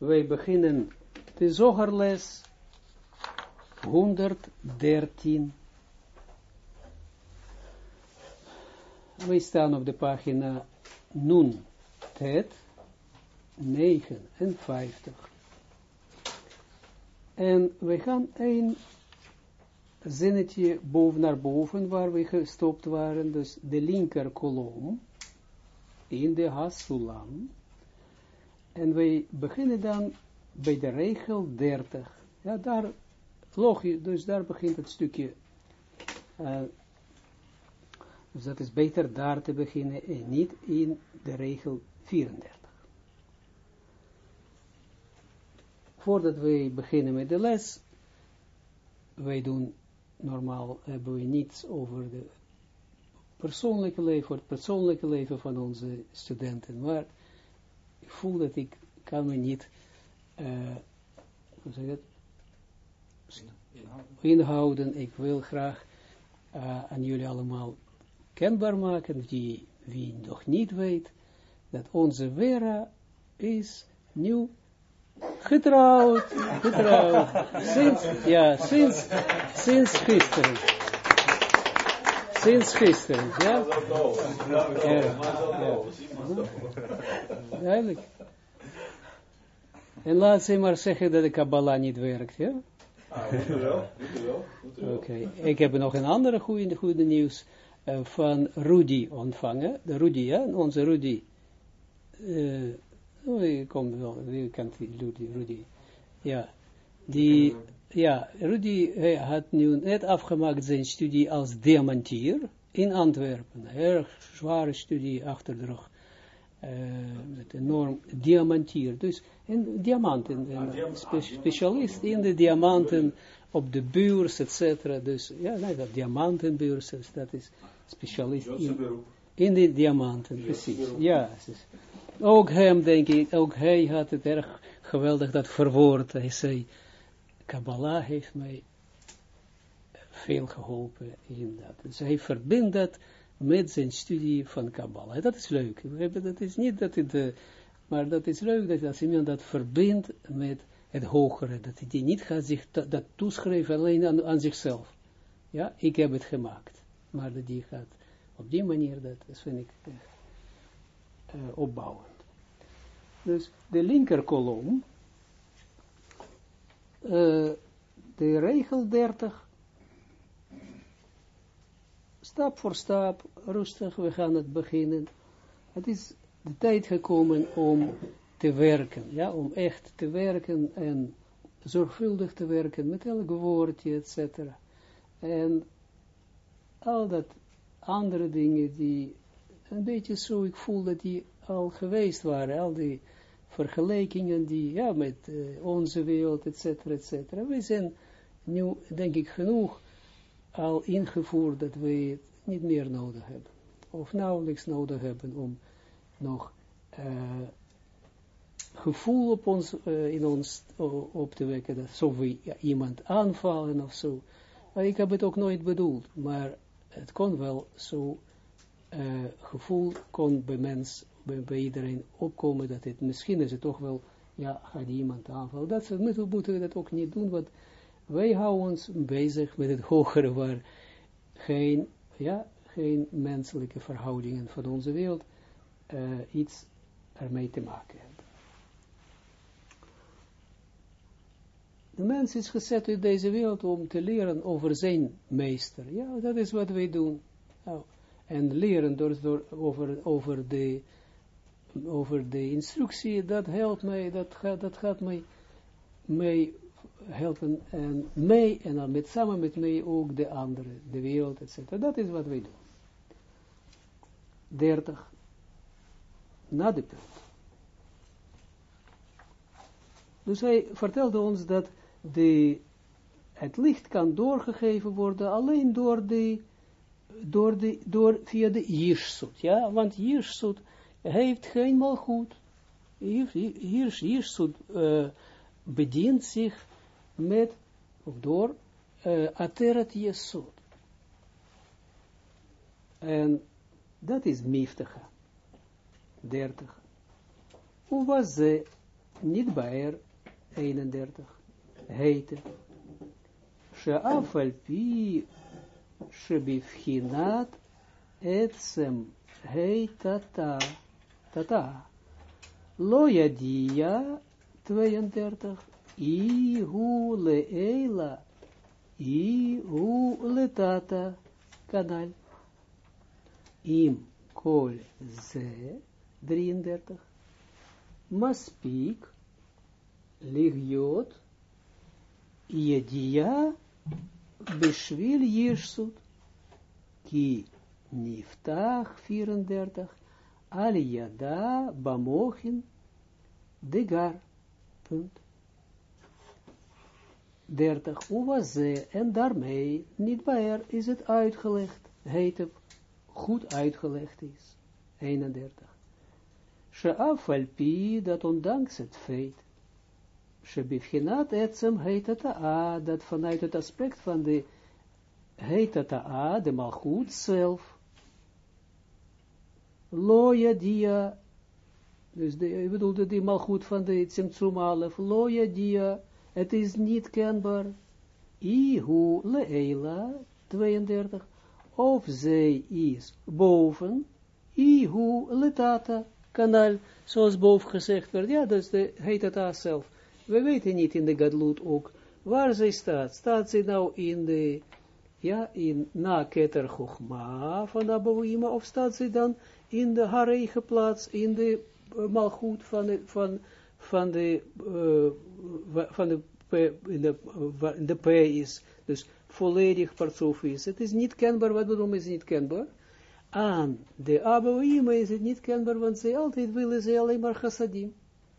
wij beginnen de zogerles 113. Wij staan op de pagina Nun Tet 59. En we gaan een zinnetje boven naar boven, waar we gestopt waren, dus de linker kolom, in de Hasulam. En wij beginnen dan bij de regel 30. Ja, daar, logisch, dus daar begint het stukje. Uh, dus dat is beter daar te beginnen en niet in de regel 34. Voordat wij beginnen met de les, wij doen normaal hebben we niets over de persoonlijke leven, het persoonlijke leven van onze studenten, maar voel dat ik kan me niet, uh, hoe zeg het, inhouden. Ik wil graag uh, aan jullie allemaal kenbaar maken, die wie nog niet weet, dat onze Vera is nieuw getrouwd, getrouwd, sinds, ja, sinds, sinds gisteren. Sinds gisteren, ja? Ja. En laat ze maar zeggen dat de Kabbalah niet werkt, ja? Oké, ik heb nog een andere goede, goede nieuws uh, van Rudy ontvangen. De Rudy, ja, onze Rudy. Uh, je komt wel, je kent Rudy, Rudy. Ja, die, ja, Rudy hij had nu net afgemaakt zijn studie als diamantier in Antwerpen. Erg zware studie achter de rug. Uh, met enorm diamantier. Dus een diamanten, een spe specialist in de diamanten op de beurs, et cetera. Dus ja, nee, dat diamantenbeurs, dat is specialist in, in de diamanten, precies. Ja, ook hem denk ik, ook hij had het erg geweldig dat verwoord. Hij zei, Kabbalah heeft mij veel geholpen in dat. Dus hij verbindt dat met zijn studie van Kabbalah. Dat is leuk. Dat is niet dat het, maar dat is leuk dat als iemand dat verbindt met het hogere, dat hij niet gaat zich dat, toeschrijven alleen aan, zichzelf. Ja, ik heb het gemaakt. Maar dat die gaat op die manier, dat, dat vind ik echt uh, opbouwend. Dus de linker kolom, uh, de regel 30, stap voor stap, rustig, we gaan het beginnen. Het is de tijd gekomen om te werken, ja, om echt te werken en zorgvuldig te werken met elk woordje, et cetera. En al dat andere dingen die een beetje zo, ik voel dat die al geweest waren, al die vergelijkingen die, ja, met uh, onze wereld, et cetera, et cetera. We zijn nu, denk ik, genoeg al ingevoerd dat we het niet meer nodig hebben. Of nauwelijks nodig hebben om nog uh, gevoel op ons, uh, in ons op te wekken, dat zo we iemand aanvallen of zo. Maar ik heb het ook nooit bedoeld, maar het kon wel zo, gevoel kon bij mens, bij, iedereen opkomen, dat het, misschien is het toch wel, ja, gaat iemand aanvallen. Dat moeten, moeten we dat ook niet doen, want wij houden ons bezig met het hogere, waar geen, ja, geen menselijke verhoudingen van onze wereld uh, iets ermee te maken hebben. De mens is gezet in deze wereld om te leren over zijn meester. Ja, dat is wat wij doen. Nou, en leren door, door, over, over, de, over de instructie, dat helpt mij, dat gaat, dat gaat mij, mij helpen en mij en dan met, samen met mij ook de anderen, de wereld, etc. Dat is wat wij doen. 30. Na de punt. Dus hij vertelde ons dat de, het licht kan doorgegeven worden alleen door de, door de, door, via de Jirsut, ja, want Jirsut heeft geen malgoed. Jirsut uh, bedient zich met, of door, uh, Ateret Yesod. En dat is miftige. 30. Hoe was ze niet bij 31, heette. She'af al pi shebifchinat etzem heitata, tata. Lo yadia 32, i hu leela, i hu letata, kanal. Im kol ze 33, maspik ligiot yedia beshvil yeshut ki niftach 34 al yada bamochin degar punt 30 uwaze en daarmee niet waar is het uitgelegd heet het goed uitgelegd is 31 She'af al pi dat ondanks het feit Shebifchinat etzem heet het a, dat vanuit het aspect van de heet het a, de malchut zelf, loya dia, dus de, ik bedoel die malchut van de Tzimtzum Alef, loya dia, het is niet kenbaar, ihu leela, 32, of zij is boven, ihu letata, kanaal, zoals boven gezegd werd, ja, dat is de heet het a zelf, we weten niet in de Gadlut ook waar zij staat. Staat ze nou in de, ja, in na Keter Chochma van Abouima, of staat ze dan in de haar eigen plaats, in de uh, malgoed van de, van, van de, uh, van de, in de, in de P is, dus volledig partsof is. Het is niet kenbaar, wat bedoel is niet kenbaar? Aan de Abouima is het niet kenbaar, want zij altijd willen ze alleen maar chassadim.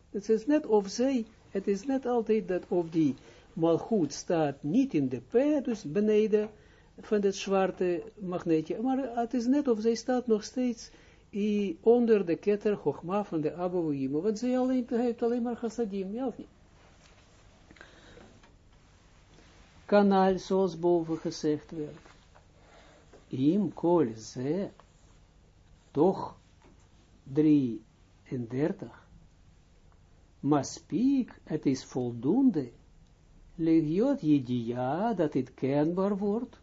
Het is net of zij het is net altijd dat of die malgoed staat niet in de P, dus beneden van het zwarte magneetje, maar het is net of zij staat nog steeds i, onder de ketter Chogma van de Abouima, want zij alleen, heeft alleen maar chassadim, ja of niet? Kanaal, zoals boven gezegd werd. Im kol ze, toch 33 maspiek, het is voldoende, legiot jedia, dat het kenbaar wordt,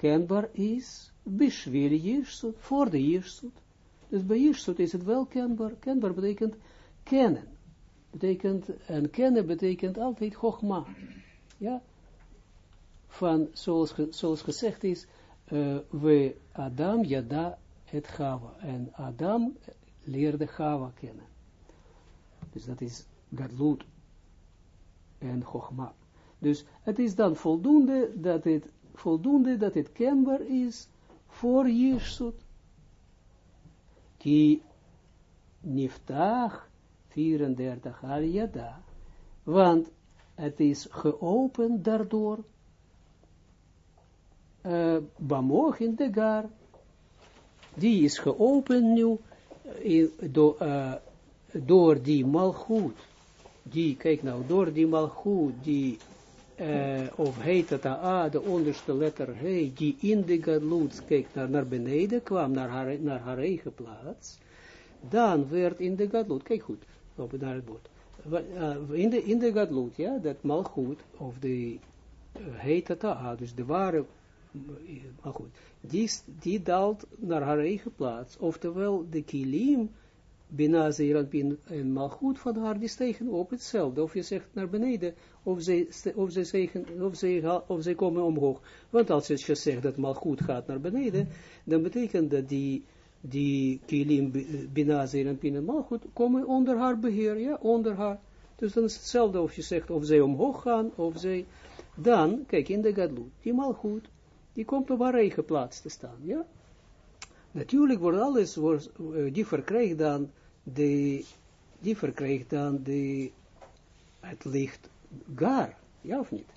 kenbaar is, beschwil jirsut, voor de jirsut. Dus bij jirsut is het wel kenbaar, kenbaar betekent kennen, betekent, en kennen betekent altijd chogma, ja, van, zoals, zoals gezegd is, uh, we Adam jada het Chava, en Adam leerde Chava kennen. Dus dat is Gadlut en Chogma. Dus het is dan voldoende dat het, voldoende dat het kenbaar is voor Jirsut. Die niftach 34 al. Want het is geopend daardoor. Uh, Bamoch in de gar. Die is geopend nu. Do, uh, door die malgoed, die, kijk nou, door die malgoed, die, uh, of heet het A, de onderste letter He, die in de kijk naar, naar beneden kwam, naar haar, naar haar eigen plaats, dan werd in de gadlut, kijk goed, op naar het bord, uh, in de, in de ja, dat malgoed, of de, uh, heet het A, dus de ware, maar goed, die, die daalt naar haar eigen plaats, oftewel de kilim, Bina Zeranpin en Malchut van haar, die stegen op hetzelfde. Of je zegt naar beneden, of zij, of zij, zeggen, of zij, of komen omhoog. Want als je zegt dat Malchut gaat naar beneden, dan betekent dat die, die Kilim, Bina Zeranpin en Malchut komen onder haar beheer, ja, onder haar. Dus dan is hetzelfde of je zegt of zij omhoog gaan, of zij, dan, kijk in de Gadlut, die Malchut, die komt op haar eigen plaats te staan, ja. Natuurlijk wordt alles, wordt, die verkrijgt dan de, die verkrijgt dan de, het licht gar, ja of niet?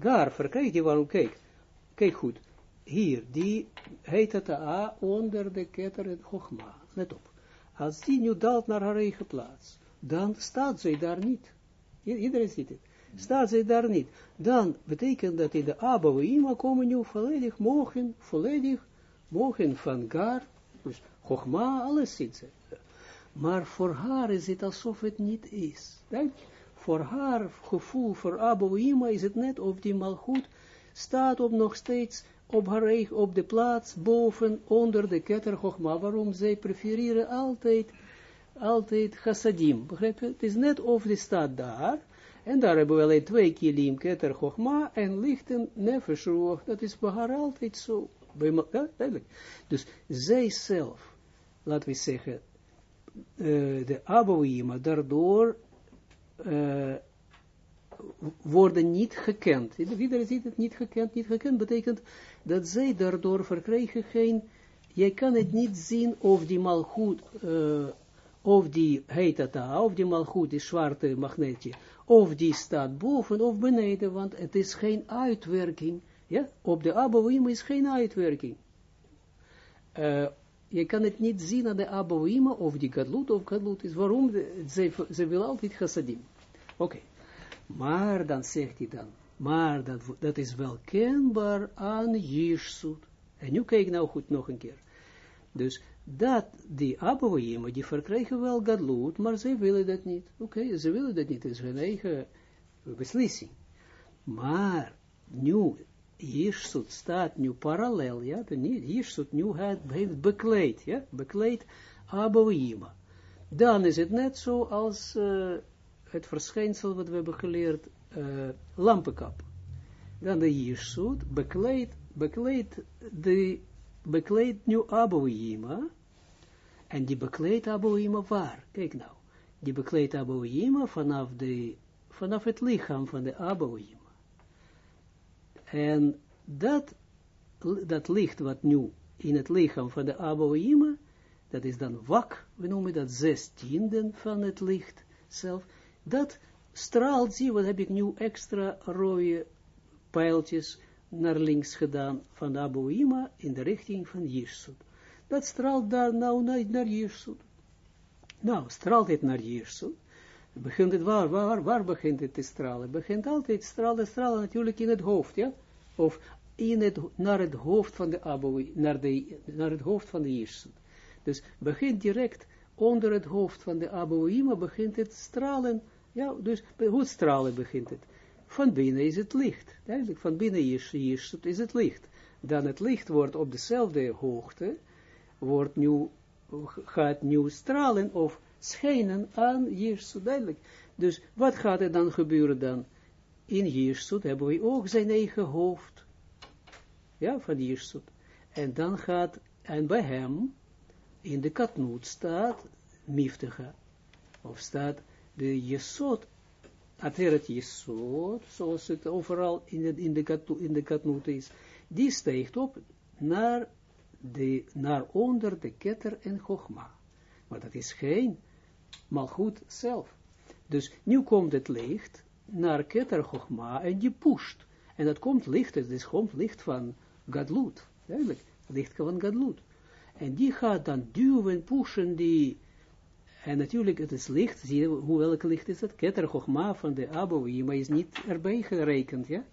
Gar verkrijgt die, waarom, kijk, kijk goed, hier, die heet het A onder de ketter en Chogma, let op. Als die nu daalt naar haar eigen plaats, dan staat zij daar niet. Iedereen ziet het. Staat zij daar niet. Dan betekent dat in de Abouima komen nu volledig mogen, volledig mogen van Gar, dus Chogma, alles zit maar voor haar is het alsof het niet is. Denk, voor haar gevoel, voor Abouima is het net of die malgoed staat op nog steeds op haar op de plaats boven, onder de ketter Waarom? Zij prefereren altijd, altijd chassadim. Begrijp je? Het is net of die staat daar, en daar hebben we alleen twee kilim, keter Chogma, en lichten nefesh Dat is bij haar altijd zo. Ja. Dus zij zelf, laten we zeggen, uh, de Abouima, daardoor uh, worden niet gekend. Iedereen ziet het niet gekend, niet gekend, betekent dat zij daardoor verkrijgen geen, jij kan het niet zien of die malgoed, uh, of die heet dat of die malgoed, die zwarte magneetje, of die staat boven of beneden, want het is geen uitwerking, ja, op de abouim is geen uitwerking. Uh, je kan het niet zien aan de abouima, of die gadlut of gadlut is, waarom? Ze, ze wil altijd chassadim. Oké. Maar dan zegt hij dan, maar dat, dat is wel kenbaar aan Jirsut. En nu kijk nou goed nog een keer. Dus dat, die Abouhima, die verkrijgen wel Gadlut, maar ze willen dat niet. Oké, ze willen dat niet, het is hun eigen beslissing. Maar, nu, Jirsut staat nu parallel, ja, Jirsut nu heeft bekleed, ja, bekleed Abouhima. Dan is het net zo als... Het verschijnsel wat we hebben geleerd, uh, lampenkap. Dan de Jirsut bekleedt, bekleedt de, bekleedt nu Abouhima, en die bekleedt Abouhima waar? Kijk nou, die bekleedt Abouhima vanaf, de, vanaf het lichaam van de Abouhima. En dat, dat licht wat nu in het lichaam van de Abouhima, dat is dan wak, we noemen dat zestienden van het licht zelf, dat straalt, zie wat heb ik nu extra rode pijltjes naar links gedaan van de Abouima in de richting van Jirsut. Dat straalt daar nou naar, naar Jirsut. Nou, straalt het naar Jirsut. Begint het waar, waar, waar begint het te stralen? Begint altijd stralen, stralen natuurlijk in het hoofd, ja? Of in het, naar het hoofd van de Abouima, naar, de, naar het hoofd van de Jirsut. Dus begint direct onder het hoofd van de Abouima, begint het stralen, ja, dus hoe stralen begint het? Van binnen is het licht. Eigenlijk van binnen is, is het licht. Dan het licht wordt op dezelfde hoogte, wordt nu, gaat nu stralen of schijnen aan Jirsut. Duidelijk. Dus wat gaat er dan gebeuren dan? In Jirsut hebben we ook zijn eigen hoofd. Ja, van Jirsut. En dan gaat, en bij hem, in de katnoot staat, miftige, of staat de jesot, ateret jesot, zoals het overal in de, in de, in de is, die steekt op naar, de, naar onder de ketter en chogma. Maar dat is geen malgoed zelf. Dus nu komt het licht naar chogma en die pusht. En dat komt licht, het is komt licht van gadlut. Eigenlijk, licht van gadlut. En die gaat dan duwen, pushen die en natuurlijk, het is licht, zie je hoe welk licht is het? Keter van de maar is niet erbij gerekend, ja?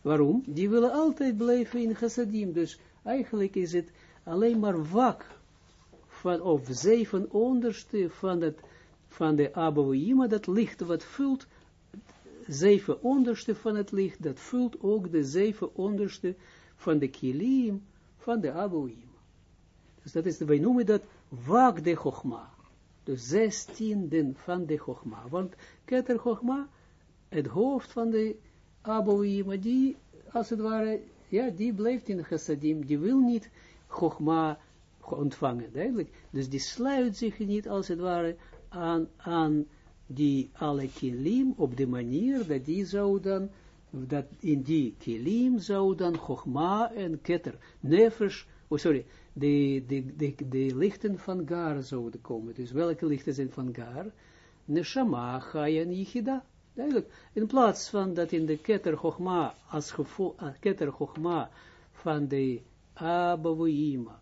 Waarom? Die willen altijd blijven in chassadim, dus eigenlijk is het alleen maar wak, van, of zeven onderste van, het, van de Abouima, dat licht wat vult, zeven onderste van het licht, dat vult ook de zeven onderste van de kilim van de Abouima. Dus dat is, wij noemen dat wak de Chochma de zestienden van de Chogma. Want Keter Chogma, het hoofd van de Abouima, die, als het ware, ja, die blijft in chassadim, die wil niet Chogma ontvangen, duidelijk. Dus die sluit zich niet, als het ware, aan, aan die alle kilim, op de manier dat die zou dan, dat in die kilim zou dan Chogma en Keter, Nefesh, oh sorry, de, de, de, de lichten van Gar zouden komen. Dus welke lichten zijn van Gar? Neshama, Chaya en Yichida. Duidelijk. In plaats van dat in de Keter Chochma, als gevolg, uh, Keter Chochma van de Abouima,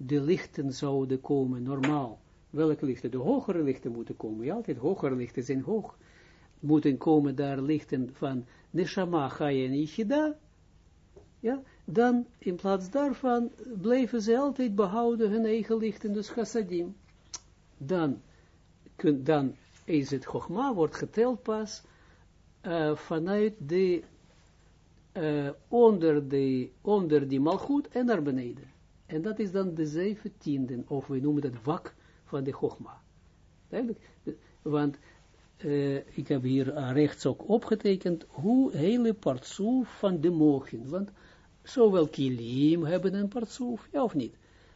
de lichten zouden komen, normaal. Welke lichten? De hogere lichten moeten komen. Ja, altijd hogere lichten zijn hoog. Moeten komen daar lichten van Neshama, Chaya en Yichida. Ja, dan in plaats daarvan bleven ze altijd behouden hun eigen lichten, dus chassadim. dan, dan is het Chogma, wordt geteld pas uh, vanuit de, uh, onder, de, onder die malgoed en naar beneden. En dat is dan de zeventiende, of we noemen het wak van de Chogma. Duidelijk? Want uh, ik heb hier rechts ook opgetekend hoe hele partsoef van de mogen, want zowel kilim hebben een partsoef, ja of niet,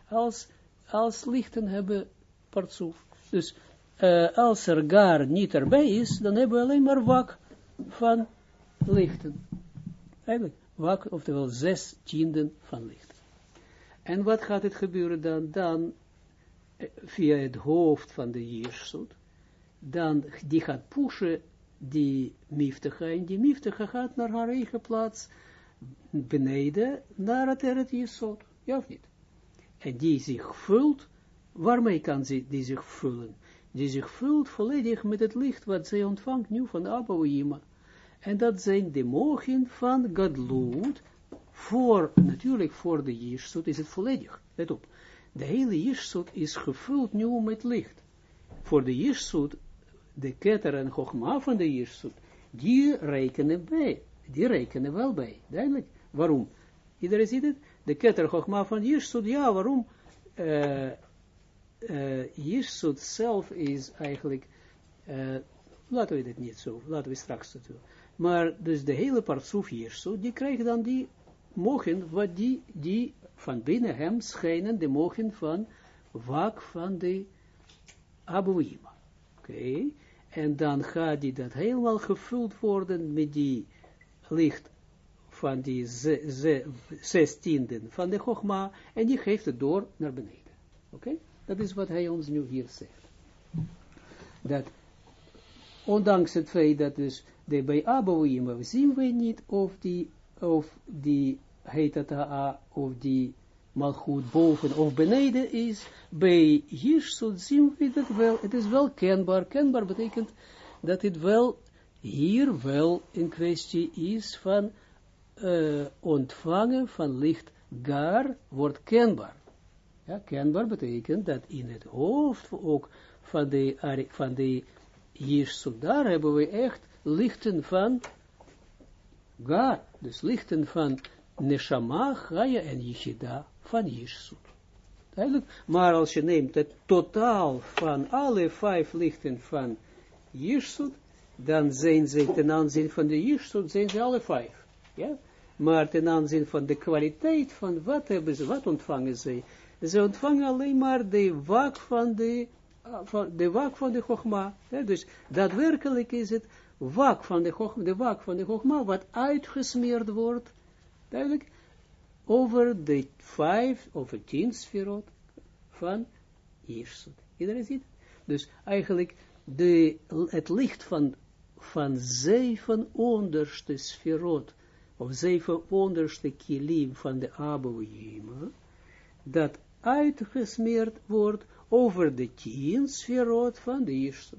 als, als lichten hebben partsoef. Dus uh, als er gar niet erbij is, dan hebben we alleen maar wak van lichten. Eigenlijk, wak, oftewel zes tienden van licht. En wat gaat het gebeuren dan? Dan, eh, via het hoofd van de Jirsut, dan, die gaat pushen die miftige, en die miftige gaat naar haar eigen plaats, beneden, naar het Eret Jesod. Ja of niet? En die zich vult, waarmee kan ze die zich vullen? Die zich vult volledig met het licht wat zij ontvangt nu van Abouima. En dat zijn de mogen van Gadlut, voor, natuurlijk voor de Jirsut is het volledig. Let op, de hele Jirsut is gevuld nu met licht. Voor de Jirsut, de ketter en Chogma van de Jirsut, die rekenen bij, die rekenen wel bij, duidelijk. Waarom? Iedereen ziet het? De ketter Chogma van Jirsut, ja, waarom? Uh, uh, zelf is eigenlijk, uh, laten we dit niet zo, laten we straks het doen. Maar dus de hele partsoef Jirsut, die krijgt dan die mogen, wat die, die van binnen hem schijnen, de mogen van wak van de Abuima. Oké, en dan gaat die dat helemaal gevuld worden met die licht van die zestienden van de Chogma, en die geeft het door naar beneden. Oké, dat is wat hij ons nu hier zegt. Dat, ondanks het feit dat dus de bij Abouima zien we niet of die of die heet het a, of die malgoed boven of beneden is, bij Jirsut zien we dat wel, het is wel kenbaar, kenbaar betekent dat het wel hier wel in kwestie is van uh, ontvangen van licht gar wordt kenbaar. Ja, kenbaar betekent dat in het hoofd ook van de, van de Jirsut, daar hebben we echt lichten van Gar, dus lichten van Neshama, Chaya en Yeshida van. Duidelijk? Maar als je neemt het totaal van alle vijf lichten van Jirsut, dan zijn ze ten aanzien van de Jirsut, zijn ze alle vijf. Ja? Maar ten aanzien van de kwaliteit van wat hebben ze, wat ontvangen ze? Ze ontvangen alleen maar de wak van de, van de wak van de Chogma. Ja? Dus daadwerkelijk is het wak van de de wak van de Chogma, wat uitgesmeerd wordt, duidelijk, over de vijf, over tien sferot van Jirsut. Iedereen ziet? Dus eigenlijk de, het licht van, van zeven onderste sferot, of zeven onderste kilim van de Abouhima, dat uitgesmeerd wordt over de tien sferot van de Jirsut.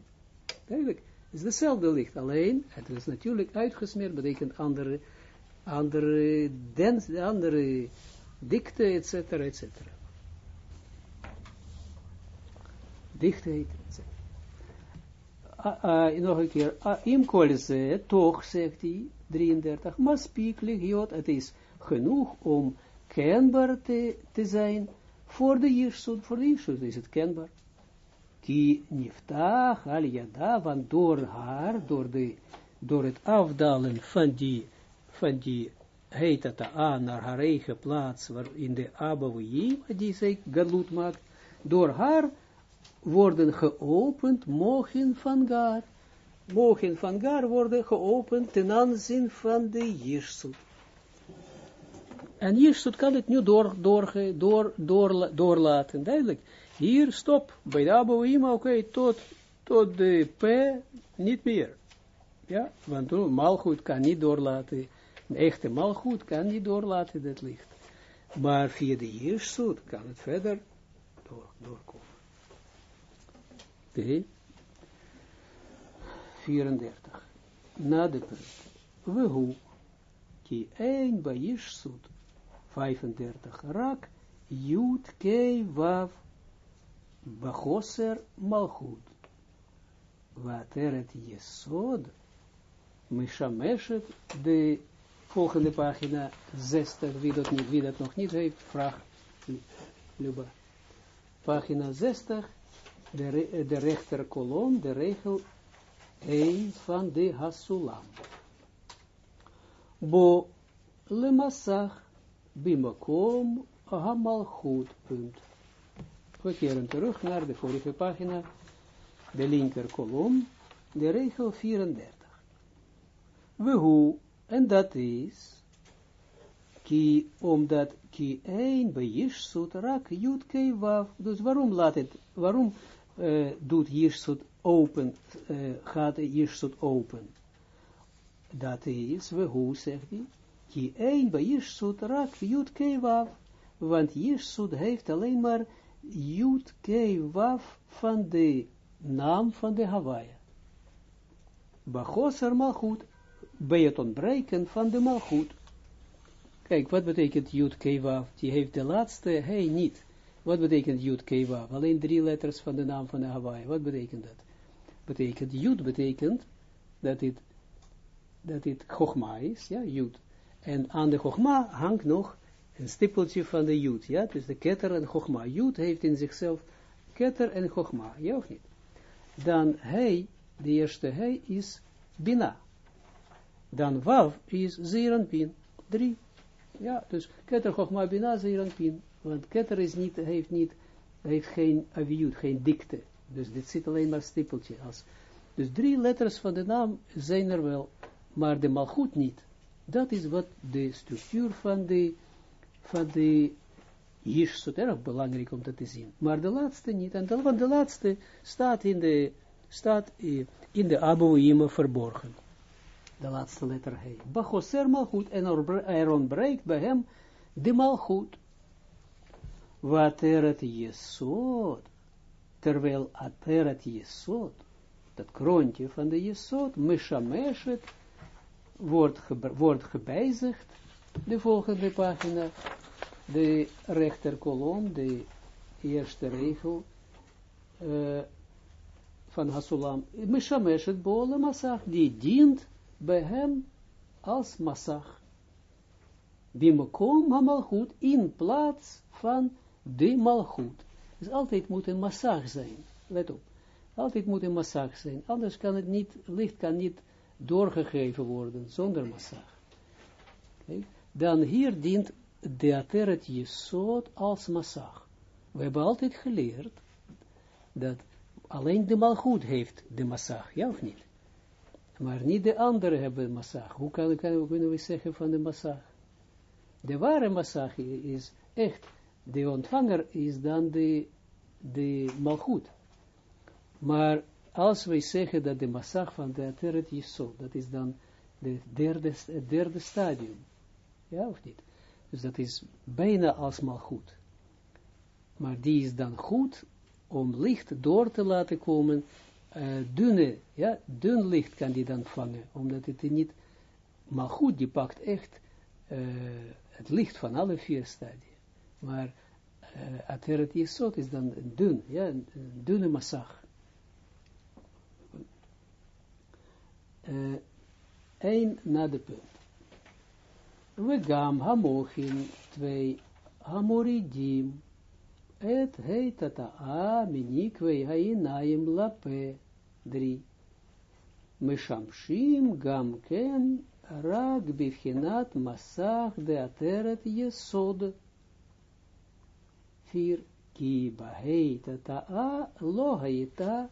Duidelijk is hetzelfde licht, alleen het is natuurlijk uitgesmeerd, betekent andere, andere, dens, andere dikte, etc. etc. Dichtheid, etc. Uh, uh, nog een keer, uh, imkolze, toch, zegt hij, 33, maar spiek ligiot, het is genoeg om kenbaar te, te zijn, voor de Jirsut, voor de Jirsut is het kenbaar ki niftach al yada, want door haar, door, de, door het afdalen van die, van die aan naar haar eigen plaats, waar in de Abouyi, die zij galut maakt, door haar worden geopend mogen van Gar. Mogen van Gar worden geopend ten aanzien van de Jirsut. En Jirsut kan het nu door, door, door, doorlaten, duidelijk. Hier, stop, bij de Abouima, oké, okay, tot, tot de P, niet meer. Ja, want malgoed kan niet doorlaten, een echte malgoed kan niet doorlaten dat licht. Maar via de Jirsut kan het verder door, doorkomen. De 34. Na de punt. We hoe, die een bij Jirsut, 35, rak, Jut, Kei, Wav, Bachoser Malchut. Wateret Yesod, Mishameshet, de volgende pagina 60, wie dat, niet, wie dat nog niet heeft, vraag Luba. Pagina 60, de, de rechter kolom, de regel 1 van de Hasulam. Bo lemasach bimakom hamalchut, punt. We keren terug naar de vorige pagina, de linker kolom, de regel 34. We hoe, en dat is, ki, omdat ki een bij Jishsut rak jut kei wav. Dus waarom laat het, waarom uh, doet Jishsut open, uh, gaat Jishsut open? Dat is, we hoe, zegt hij, ki een bij Jishsut rak jut kei wav. Want Jishsut heeft alleen maar jut kei wav van de naam van de Hawaii. Bachoser malchut, bij het ontbreken van de malchut. Kijk, wat betekent Jud Kevav? Die heeft de laatste, hij niet. Wat betekent Jud Kevav? Alleen drie letters van de naam van de Hawaii. Wat betekent dat? Betekent Jud betekent dat het, dat het Chogma is, ja. En aan de Chogma hangt nog een stippeltje van de Jud, ja, dus de ketter en Chogma. Jud heeft in zichzelf ketter en Chogma, ja of niet? Dan hij, de eerste hij is Bina. Dan Wav is Zeranpin, drie. Ja, dus keter Chochma Bina Pin. Want keter is niet, heeft niet, heeft geen aviut, geen dikte. Dus dit zit alleen maar stippeltje. Als, dus drie letters van de naam zijn er wel, maar de malgoed niet. Dat is wat de structuur van de, van de Jirsut, erg belangrijk om dat te zien. Maar de laatste niet. En de, want de laatste staat in de, staat in de Abouima verborgen de laatste letter he. Bachoser malchut, en er ontbreekt bij hem de malchut. Wateret jesod, terwijl ateret jesod, dat kroontje van de jesod, mishameshet, wordt, wordt gebezigd, de volgende pagina, de rechterkolom, de eerste regel, uh, van Hasulam, mishameshet boole masach, die dient bij hem als massag. Bimekom malchut in plaats van de malchut. Dus altijd moet een massag zijn. Let op. Altijd moet een massag zijn. Anders kan het niet, licht kan niet doorgegeven worden zonder massag. Dan hier dient de ateret jesot als massag. We hebben altijd geleerd dat alleen de malchut heeft de massag, ja of niet? maar niet de anderen hebben massag. Hoe kan, kan, kunnen we zeggen van de massag? De ware massag is echt, de ontvanger is dan de, de malgoed. Maar als wij zeggen dat de massag van de ateret zo, dat is dan de derde, het derde stadium. Ja of niet? Dus dat is bijna als malgoed. Maar die is dan goed om licht door te laten komen uh, dunne, ja, dun licht kan die dan vangen, omdat het niet, maar goed, die pakt echt uh, het licht van alle vier stadia. Maar uh, Ateret Yesod is dan dun, ja, een, dunne massag. Eén na de punt. We gam hamochin, twee hamoridim, et heitata a minikwe hainayim lape, 3. Meshamshim gam ken de ateret yesod. 4. Ki baheita ta'a lo haita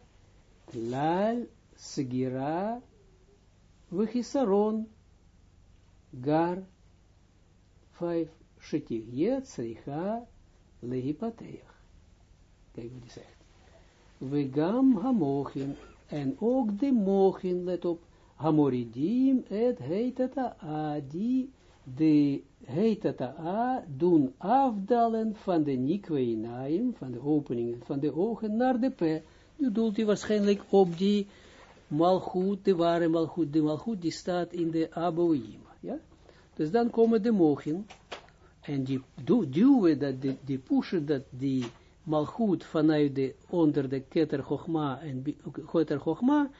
klal sgira v'chisaron gar 5. Shetigje tzricha lehipateach. Kijk wat hij zegt. Vegam hamochin en ook de mogen, let op, Hamoridim et heitata a, die de heitata a doen afdalen van de nikweinaim, van de openingen van de ogen naar de pe. Nu doelt hij waarschijnlijk op die malgoed, de ware malgoed, de malgoed die staat in de aboïma, ja. Dus dan komen de mogen, en die duwen dat, die, die pushen dat die malgoed vanuit de, onder de keter Chogma en keter Chogma,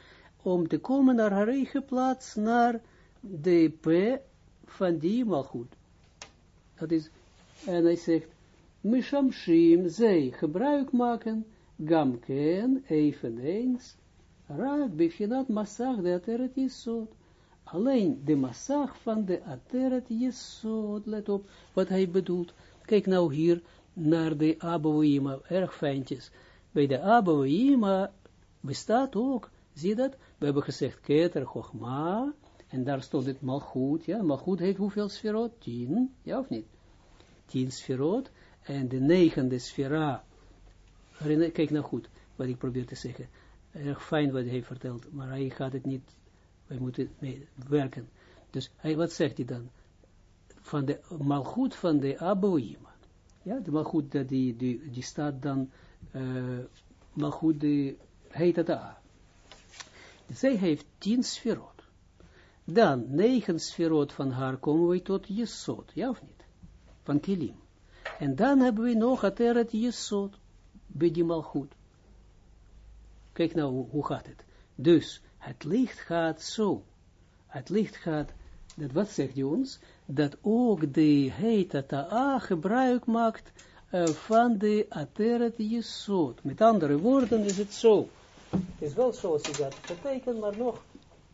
om te komen naar haar eigen plaats, naar de P van die malgoed. Dat is, en hij zegt, Mishamshim, zij gebruik maken, Gamken, eveneens, raak bevinat massag de ateret jesod. Alleen de massag van de ateret jesod, let op wat hij bedoelt. Kijk nou hier naar de Abouima, erg fijntjes. Bij de Abouima bestaat ook, zie dat? We hebben gezegd Keter Chochma, en daar stond het Malchut, ja, Malchut heeft hoeveel sferot? Tien, ja of niet? Tien sferot, en de negende sfera, kijk nou goed, wat ik probeer te zeggen, erg fijn wat hij vertelt, maar hij gaat het niet, wij moeten mee werken. Dus wat zegt hij dan? Van de malgoed van de Abouima. Ja, de malgoed, die, die, die staat dan, uh, malgoed, het A. Zij heeft tien sferot. Dan, negen sferot van haar komen we tot Jesod, ja of niet? Van Kilim. En dan hebben we nog Ateret Jesod, bij die malgoed. Kijk nou, hoe gaat het? Dus, het licht gaat zo. Het licht gaat, dat wat zegt hij ons? Dat ook de heet ta'a gebruik maakt uh, van de ateret jesot. Met andere woorden is het zo. Het is wel zoals ik dat betekent, maar nog,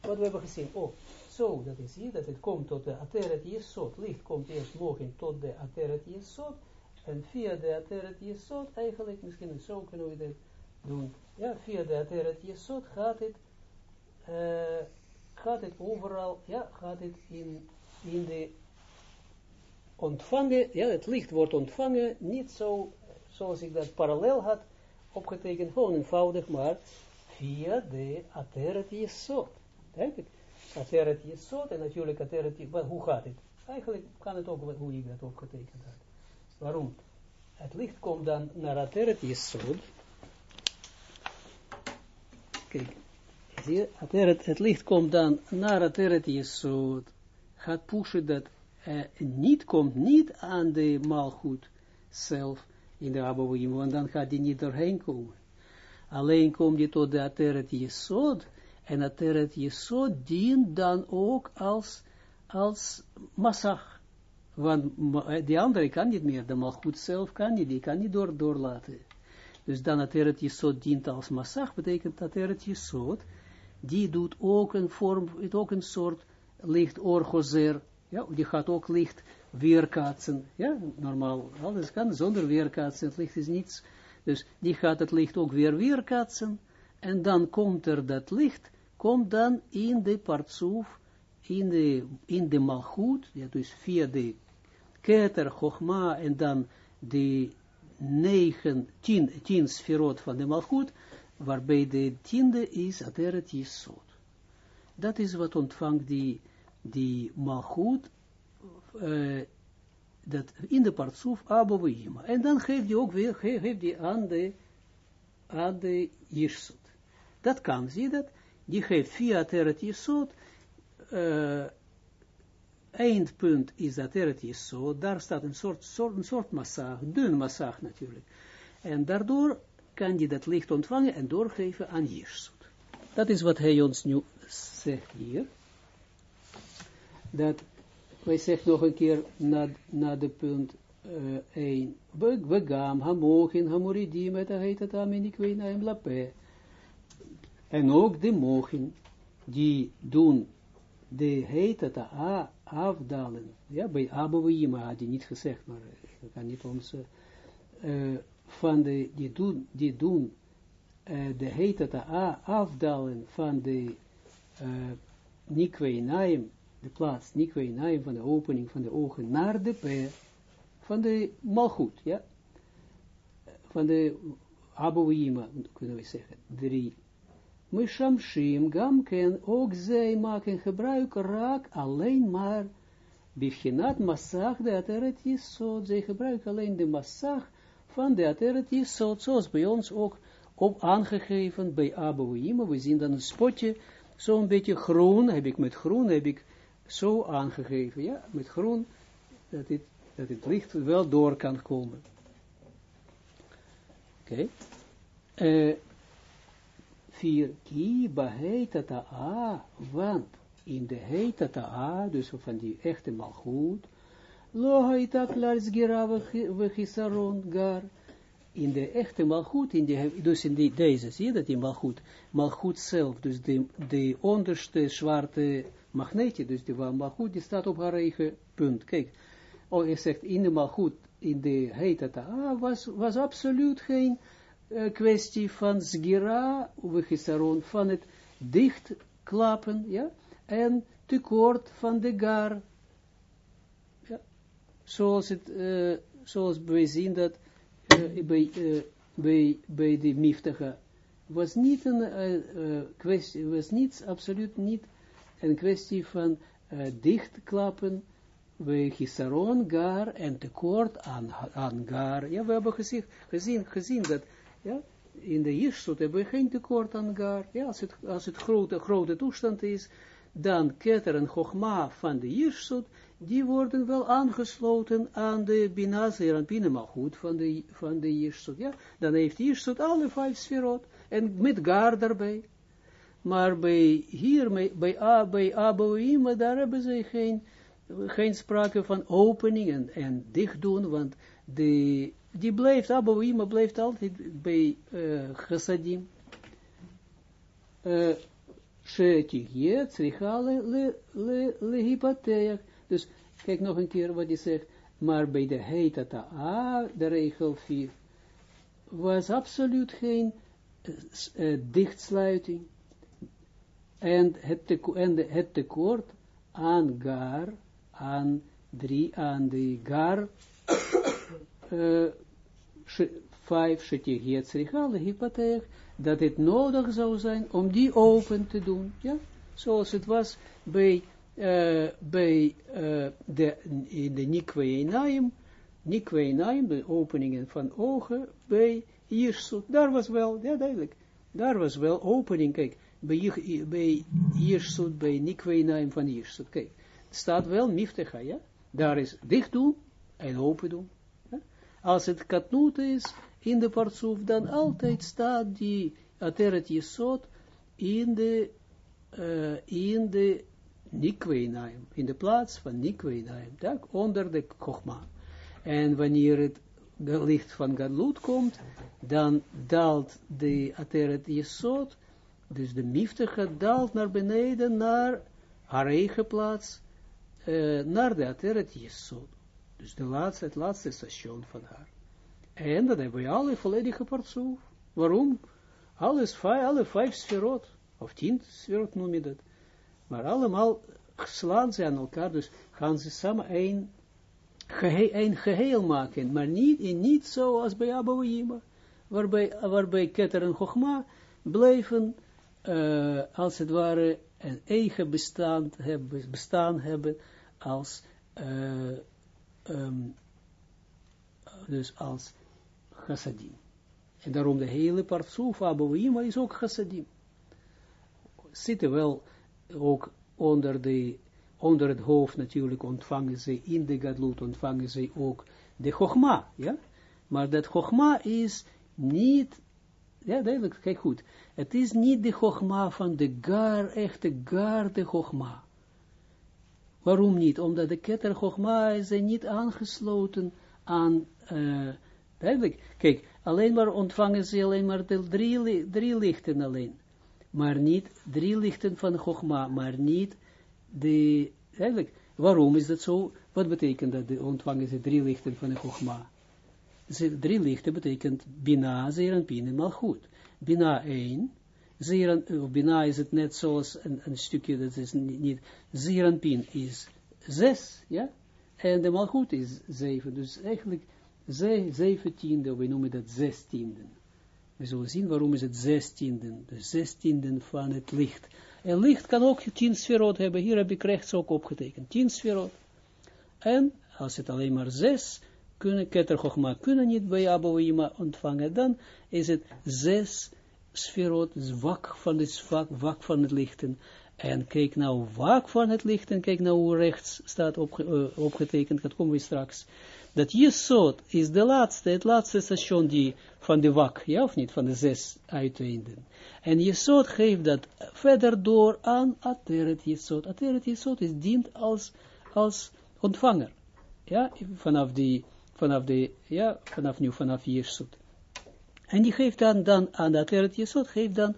wat we hebben gezien. Oh, zo, dat is hier, dat het komt tot de ateret jesot. Licht komt eerst morgen tot de ateret jesot. En via de ateret jesot, eigenlijk, misschien zo kunnen we dat doen ja, via de Ateret Jesod gaat het, uh, gaat het overal, ja, gaat het in, in de ontvangen, ja, het licht wordt ontvangen, niet zo, zoals ik dat parallel had opgetekend, gewoon eenvoudig, maar via de Ateret Jesod. Duidelijk. Ateret Jesod, en natuurlijk Ateret Jesod, hoe gaat het? Eigenlijk kan het ook hoe ik dat opgetekend had. Waarom? Het licht komt dan naar Ateret Jesod, Kijk, zie het, licht komt dan naar het eret gaat pushen dat uh, niet komt niet aan de maalgoed zelf in de Abouim, want dan gaat die niet doorheen komen. Alleen komt je tot de Ateret en Ateret Jesod dient dan ook als, als massag. Want die andere kan niet meer, de malgoed zelf kan niet, die kan niet door, doorlaten. Dus dan het Eret Jesod dient als massag, betekent dat Eret Jesod, die doet ook een vorm, ook een soort licht orgozer, ja, die gaat ook licht weerkaatsen, ja, normaal, alles kan zonder weerkaatsen, het licht is niets, dus die gaat het licht ook weer weerkaatsen, en dan komt er dat licht, komt dan in de partsoef, in de, in de malchut, ja, dus via de keter, chogma, en dan de negen, tien, tien sferot van de malchut, waarbij de tiende is Ateret Yesod. Dat is wat ontvangt die, die malchut, uh, dat in de partsoef Abouima. En dan geeft hij ook weer, geeft hij aan de, aan de Yesod. Dat kan, zie je dat? Die geeft via Ateret Yesod, uh, eindpunt is er is zo, daar staat een soort, soort, een soort massage, dun massage natuurlijk. En daardoor kan je dat licht ontvangen en doorgeven aan Jirsut. Dat is wat hij ons nu zegt hier. Dat, wij zeggen nog een keer na, de punt 1. Uh, we gaan hamochin, hamoridim, het heet het amen, ik weet hem lape. En ook de mochin, die doen de heet het a afdalen. Ja, bij Abouima had hij niet gezegd, maar ik kan niet ons, uh, van de, die doen, die doen uh, de heet het a afdalen van de uh, Nikweinaim, de plaats Nikweinaim van de opening van de ogen naar de van de Malchut, ja, van de Abouima, kunnen we zeggen, drie Mishamshim gamken, ook zij maken gebruik raak alleen maar Bivchinat massag de ateret jesod. Zij gebruiken alleen de massag van de ateret zoals bij ons ook op aangegeven bij Abouima. We zien dan een spotje, zo'n beetje groen, heb ik met groen, heb ik zo aangegeven, ja, met groen, dat het, dat het licht wel door kan komen. Oké. Okay. Uh, vier, ki baheitata a, want in de heitata a, dus van die echte malgoed, lo haita klars gira vechisaron gar, in de echte malgoed, in die, dus in die, deze, zie je dat die malgoed, malgoed zelf, dus de, de onderste zwarte magneetje, dus die malgoed, die staat op haar eigen punt. Kijk, oh, je zegt in de malgoed, in de heetata, ah, was, was absoluut geen kwestie van zgira, of van het dichtklappen, ja, en tekort van de gar, zoals het, uh, zoals wij zien dat uh, bij, uh, bij, bij de miftige, was niet een kwestie, was niet, absoluut niet een kwestie van dichtklappen, bij gisaron gar en tekort aan, aan gar. Ja, we hebben gezien, gezien, gezien dat, ja, in de Jirsut hebben we geen tekort aan gar. Ja, als het, als het grote, grote toestand is, dan keter en chogma van de Jirsut, die worden wel aangesloten aan de binazer en binemalgoed van de, van de Jirsut. Dan heeft Jirsut alle vijf sferot en met gar daarbij. Maar bij hier, bij, A, bij Aboïma, daar hebben ze geen, geen sprake van opening en, en dicht doen, want de, die blijft, Aboïma blijft altijd bij uh, chassadim. Uh. Dus, kijk nog een keer wat hij zegt, maar bij de heitata A, de regel 4, was absoluut geen uh, dichtsluiting. En het, tekort aan gar, aan drie, aan de gar, uh, vijf, shetigie, tzricha lehipateach, dat het nodig zou zijn om die open te doen, ja, zoals het was bij, uh, bij uh, de, in de Nikweinaim, Nikweinaim, de openingen van ogen, bij Jirsut, daar was wel, ja duidelijk, daar was wel opening, kijk, bij, bij Jirsut, bij Nikweinaim van Jirsut, kijk, staat wel miftecha, ja, daar is dicht doen en open doen, ja? als het katnoot is, in de partsoef, dan altijd staat die ateret jesot in de, uh, in de nikweinaim, in de plaats van nikweinaim, onder de kochma. En wanneer het licht van Gadlut komt, dan daalt de ateret jesot, dus de miftige daalt naar beneden, naar haar eigen plaats, uh, naar de ateret jesot. Dus de laatste, het laatste station van haar. En dan hebben we alle volledige partsoef. Waarom? Alles, alle vijf sferot, of tien sferot noem je dat. Maar allemaal slaan ze aan elkaar, dus gaan ze samen een, gehe een geheel maken, maar niet, niet zoals bij Abouhima, waarbij, waarbij Keter en Chogma blijven, uh, als het ware, een eigen bestaan hebben, bestaan hebben als, uh, um, dus als chassadim. En daarom de hele partsoef Abouima is ook chassadim. Zitten wel ook onder, de, onder het hoofd natuurlijk ontvangen ze, in de gadlut ontvangen ze ook de chogma, ja. Maar dat chogma is niet, ja duidelijk, kijk goed, het is niet de chogma van de gar, echte gar de chogma. Waarom niet? Omdat de ketter chogma is niet aangesloten aan, uh, duidelijk, kijk, alleen maar ontvangen ze alleen maar de drie, drie lichten alleen. Maar niet drie lichten van Chogma, maar niet de, eigenlijk, waarom is dat zo? Wat betekent dat, de, ontvangen ze drie lichten van de Chogma? Drie lichten betekent Bina, Zeranpin en Malchut. Bina 1, Zeran, uh, Bina is het net zoals een, stukje, dat is niet, niet Zeranpin is zes, ja, en de Malchut is zeven, dus eigenlijk ze, zeventiende, we noemen dat zestienden. We zullen zien waarom is het zestienden, de zestienden van het licht. En licht kan ook tien sferot hebben, hier heb ik rechts ook opgetekend, tien sferot. En als het alleen maar zes kunnen, Keter kunnen niet bij Abouima ontvangen, dan is het zes sferot, zwak van het zwak, wak van het lichten. En kijk nou waak van het licht en kijk nou hoe rechts staat op, uh, opgetekend, dat komen we straks. Dat Jesod is de laatste, het laatste station die van de wak, ja of niet, van de zes uiteinden. En Jesod geeft dat verder door aan Ateret Jesod. Ateret Jesod is dient als, als ontvanger. Ja, vanaf die, vanaf de, ja, vanaf nu, vanaf Jesod. En die geeft dan, dan aan Ateret Jesod, geeft dan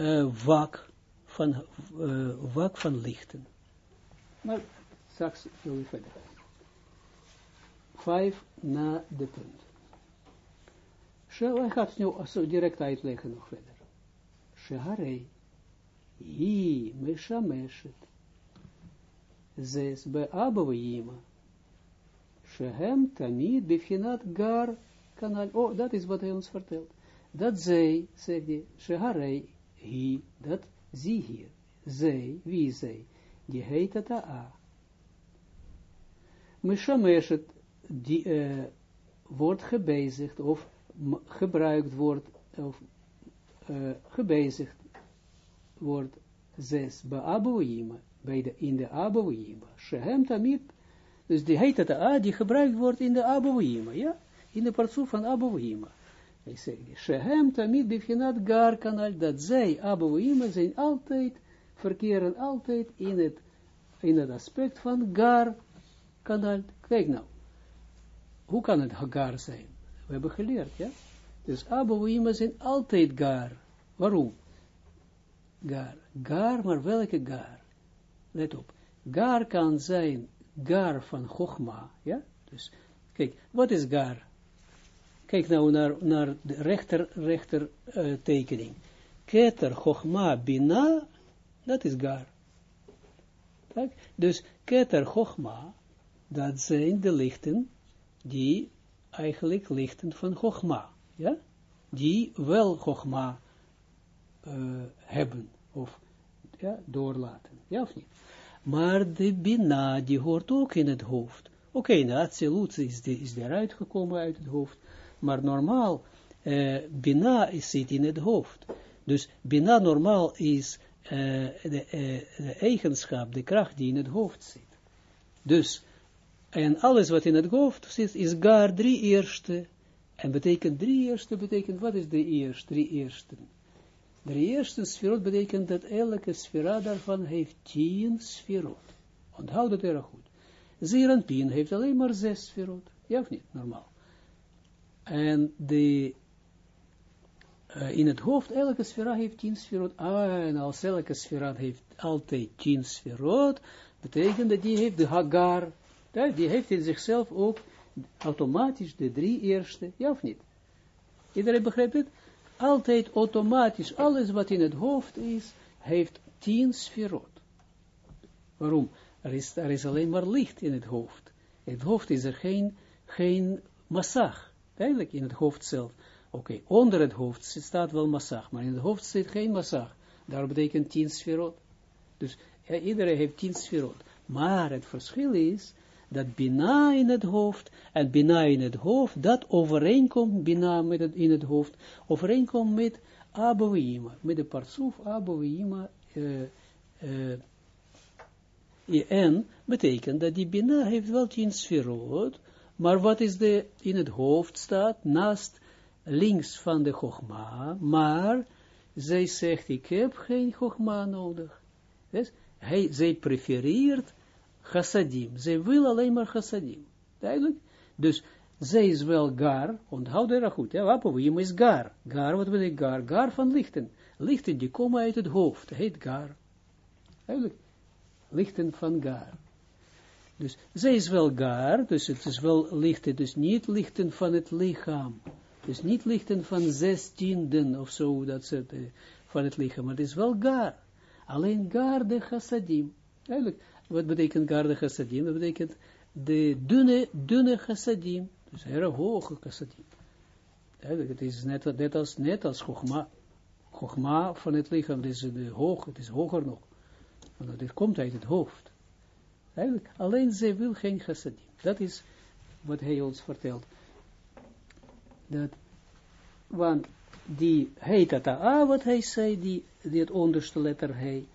uh, wak van, uh, wak van lichten. Maar straks zullen we verder. Vijf na de punt. Hij gaat het nu direct uitleggen nog verder. Sheharei, hi meshameshet, zes beabavima, shehem tamid befinat gar kanal. Oh, dat is wat hij ons vertelt. Dat zij, zegt hij, sheharei, hi, dat zie hier, zij, wie zij, die heet het a. Meshameshet, die uh, wordt gebezigd, of gebruikt wordt, of uh, gebezigd wordt, zes, bij Abouima, bij de, in de Abouima, Shehem Tamid, dus die heet het A, die gebruikt wordt in de Abouima, ja, in de partsoef van Abouima. Ik zeg, Shehem Tamid Gar kanal, dat zij, Abouima, zijn altijd, verkeren altijd in het, in het aspect van Gar kanal. Kijk nou, hoe kan het Gar zijn? We hebben geleerd, ja? Dus Abouima zijn altijd Gar. Waarom? Gar. Gar, maar welke Gar? Let op. Gar kan zijn Gar van Chogma, ja? Dus, kijk, wat is Gar? Kijk nou naar, naar de rechter, rechter uh, tekening. Keter, Chogma, Bina, dat is Gar. Dus Keter, Chogma, dat zijn de lichten die eigenlijk lichten van Chogma, ja, die wel Chogma uh, hebben, of ja, doorlaten, ja of niet. Maar de Bina, die hoort ook in het hoofd. Oké, okay, de Atsilut is, is eruit gekomen uit het hoofd, maar normaal, uh, Bina zit in het hoofd. Dus Bina normaal is de, de eigenschap, de kracht die in het hoofd zit. Dus en alles wat in het hoofd zit, is gar drie eerste. En betekent drie eerste, betekent, wat is de eerste, drie eerste? Drie eerste sferot betekent dat elke sfera daarvan heeft tien sferot. Onthoud het erg goed. Zeranpien heeft alleen maar zes sferot. Ja of niet? Normaal. En de, uh, in het hoofd, elke sfera heeft tien sferot. Ah, en als elke sfera heeft altijd tien sferot, betekent dat die heeft de hagar die heeft in zichzelf ook automatisch de drie eerste, ja of niet? Iedereen begrijpt het? Altijd automatisch, alles wat in het hoofd is, heeft tien sferot. Waarom? Er is, er is alleen maar licht in het hoofd. In het hoofd is er geen, geen massag. Eigenlijk in het hoofd zelf. Oké, onder het hoofd staat wel massag, maar in het hoofd zit geen massag. Daar betekent tien sferot. Dus ja, iedereen heeft tien sferot. Maar het verschil is, dat Bina in het hoofd, en Bina in het hoofd, dat overeenkomt, Bina met in het hoofd, overeenkomt met Abouima, met de partsoef Abouima, uh, uh, en betekent dat die Bina heeft wel tien sferot, maar wat is de, in het hoofd staat, naast, links van de Chogma, maar zij zegt, ik heb geen Chogma nodig. Dus, hij, zij prefereert chassadim. Zij wil alleen maar chassadim. Dus zij is wel gar, onthoud er goed, ja, Apovium is gar. Gar, wat betekent gar? Gar van lichten. Lichten die komen uit het hoofd, heet gar. Duidelijk? Lichten van gar. Dus zij is wel gar, dus het is wel lichten, dus niet lichten van het lichaam. Dus niet lichten van zestienden of zo, dat ze uh, van het lichaam, maar het is wel gar. Alleen gar de chassadim. Duidelijk. Wat betekent garde chassadim? Dat betekent de dunne, dunne chassadim. Dus heel hoge chassadim. Het is net, net als, net als chogma. Chogma van het lichaam, het is, de hoog, het is hoger nog. Want het komt uit het hoofd. Alleen zij wil geen chassadim. Dat is wat hij ons vertelt. Dat, want die heet dat A, wat hij zei, die, die het onderste letter hij,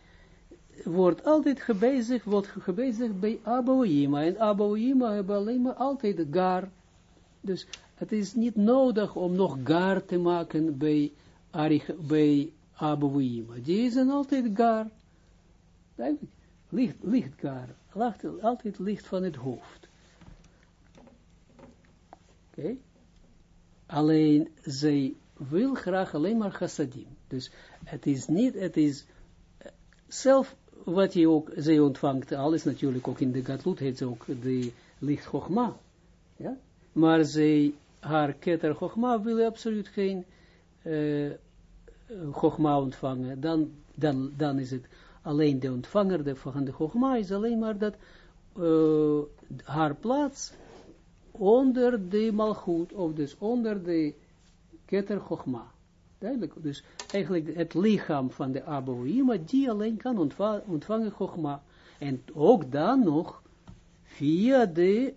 wordt altijd gebezigd, wordt gebezigd bij Abouima. En Abouima hebben alleen maar altijd gar. Dus het is niet nodig om nog gar te maken bij, bij Abouima. Die zijn altijd gar. Licht, licht gar. Altijd licht van het hoofd. Oké. Alleen, zij wil graag alleen maar chassadim. Dus het is niet, het is zelf wat je ook, zij ontvangt, alles natuurlijk ook in de Gatlut heeft ze ook de licht Chogma. Ja? Maar zij, haar keter Chogma wil absoluut geen uh, ontvangen. Dan, dan, dan is het alleen de ontvanger de, van de is alleen maar dat uh, haar plaats onder de Malchut, of dus onder de keter Chogma. Duidelijk. Dus eigenlijk het lichaam van de Abouima, die alleen kan ontvangen, ontvangen Chogma. En ook dan nog via de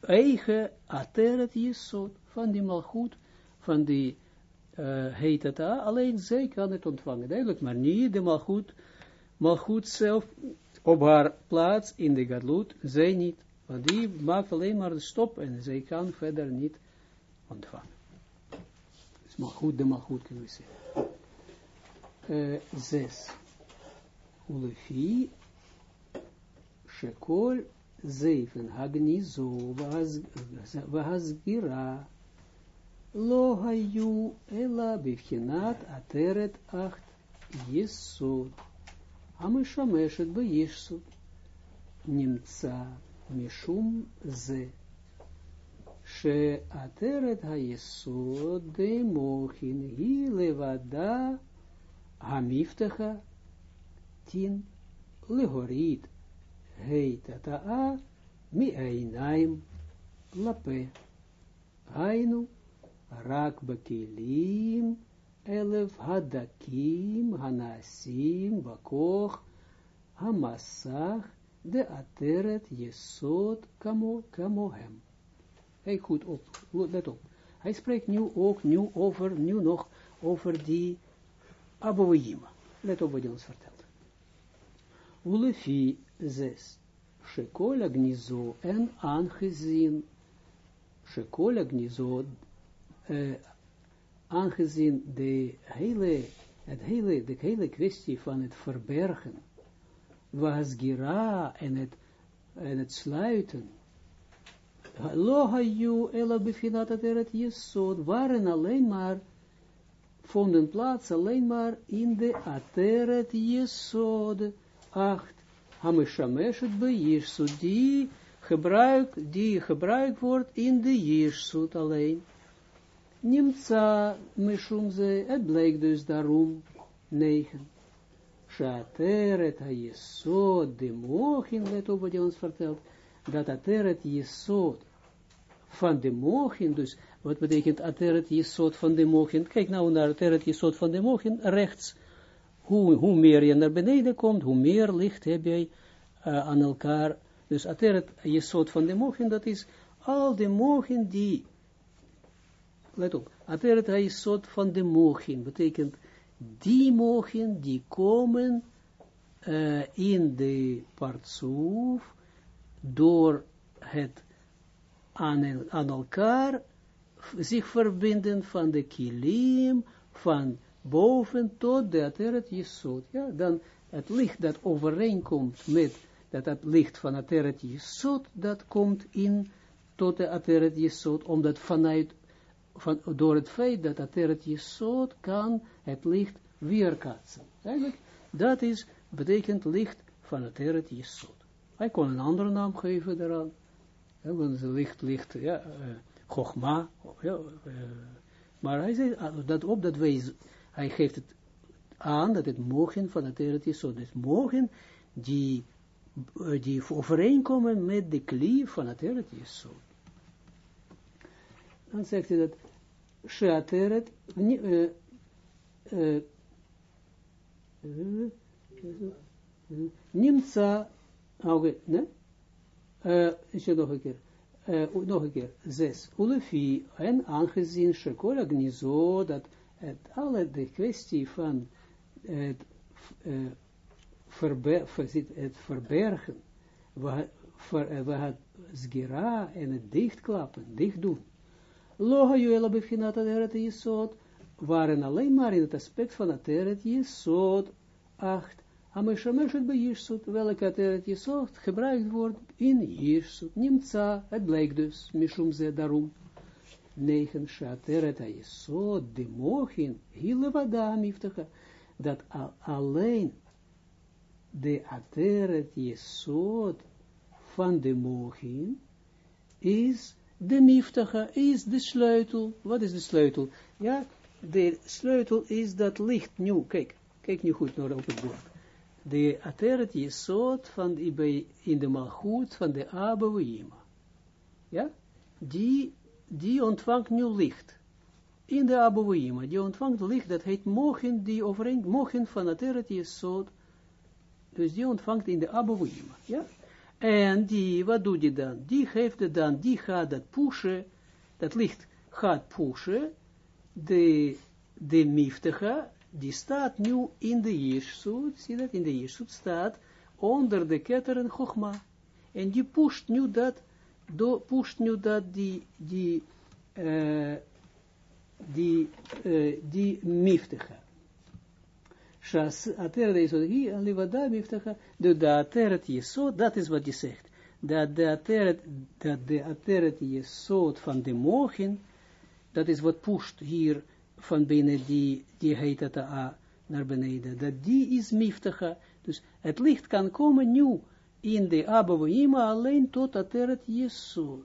eigen Ateret Jesod van die Malchut, van die uh, alleen zij kan het ontvangen. Duidelijk, maar niet de Malchut, Malchut zelf op haar plaats in de Gadlut, zij niet. Want die maakt alleen maar de stop en zij kan verder niet ontvangen maar goed, de malchut kunnen we zeggen. Eh, zes. Ulefi, Shekol, zeven. Hagnizo, Vahazgira. lohaju, Ela, Bivchenat, Ateret, acht. Yesod. Amishameshet, Beyesod. Nimtsa, Mishum, ze. משום זה שאתרת היסוד דמוכין היא לבדה המבטחה תין להוריד היטטאה מעיניים לפה. היינו רק בכלים אלף הדקים הנעשים בכוח המסך דעטרת יסוד כמו, כמוהם. Hey, goed op, let op. Hij spreekt nu ook nu over, nu nog over die Abouima. Let op wat hij ons vertelt. Ulefi 6. Shekola gnizo en aangezien, Shekola gnizo, uh, aangezien de hele, het hele, de hele kwestie van het verbergen, was gira en en het sluiten, Lo hayu ela befinat ateret yesod, waren alleen maar, vonden plaats alleen maar in de ateret yesod, acht, hameshameshet bejishsud, die gebruik, die gebruikt wordt in de yeshsud alleen. Nimtza meshumze, het blijkt dus daarom, negen. Shateret ha yesod, de mochin, let op wat hij ons vertelt, dat ateret jesot van de mogen, dus wat betekent ateret jesot van de mogen, kijk nou naar ateret jesot van de mogen, rechts, hoe, hoe meer je naar beneden komt, hoe meer licht heb uh, aan elkaar, dus ateret jesot van de mogen, dat is al de mogen die, let op, ateret jesot van de mogen, betekent die mogen die komen in de partsoef, door het aan, aan elkaar zich verbinden van de kilim, van boven tot de ateret jesot. Ja, dan het licht dat overeenkomt met dat het licht van ateret jesot, dat komt in tot de ateret jesot, omdat vanuit, van, door het feit dat ateret jesot kan het licht weerkaatsen. Eigenlijk, dat is, betekent licht van ateret jesot. Hij kon een andere naam geven. Ja, want licht, licht, ja, uh, ja, uh, maar hij zei ah, dat op dat wij, hij geeft het aan dat het mogen van het Eret is, dus mogen die, uh, die overeenkomen met de klie van het Eret is. Dan zegt hij dat, Sheateret, Oké, ne? Uh, is nog een keer. Uh, nog een keer. Zes. Ulefi, en aangezien Shekola dat het alle de kwestie van het uh, verber, het verbergen, we, we het sgira en het dichtklappen, dicht doen. Loha juela bevinat ateret jesod, waren alleen maar in het aspect van ateret jesod, acht, Ameshameshet bij Jirsut, welke ateret jesod gebruikt wordt in Jirsut, nimtza, het blijkt dus, mishum ze daarom, negen shateret jesod, de mochin, hilevada miftacha, dat alleen de ateret jesod van de is de miftacha, is de sleutel. Wat is de sleutel? Ja, de sleutel is dat licht nu. Kijk, kijk nu goed naar op het. De ateret jesod van de, in de malchut van de Abouima. Ja, die, die ontvangt nu licht. In de Abouima, die ontvangt licht, dat heet mogen, die overeen, mogen van ateret jesod. Dus die ontvangt in de Abouima. Ja, en die, wat doet die dan? Die geeft het dan, die gaat dat pushen, dat licht gaat pushen, de, de miftige, die staat nu in de Jirsut, zie dat, in de Jirsut staat, onder de ketteren Chogma. En die pusht nu dat, do, pusht nu dat, die, die, uh, die, uh, die miftige. Shas ateret yesod hi alivada miftacha. De de ateret yesod, dat is wat je zegt. Dat de ateret, dat de ateret yesod van de mogen, dat is wat pusht hier van binnen die, die het a naar beneden. Dat die is miftacha. Dus het licht kan komen nu in de abouima alleen tot ateret yesod.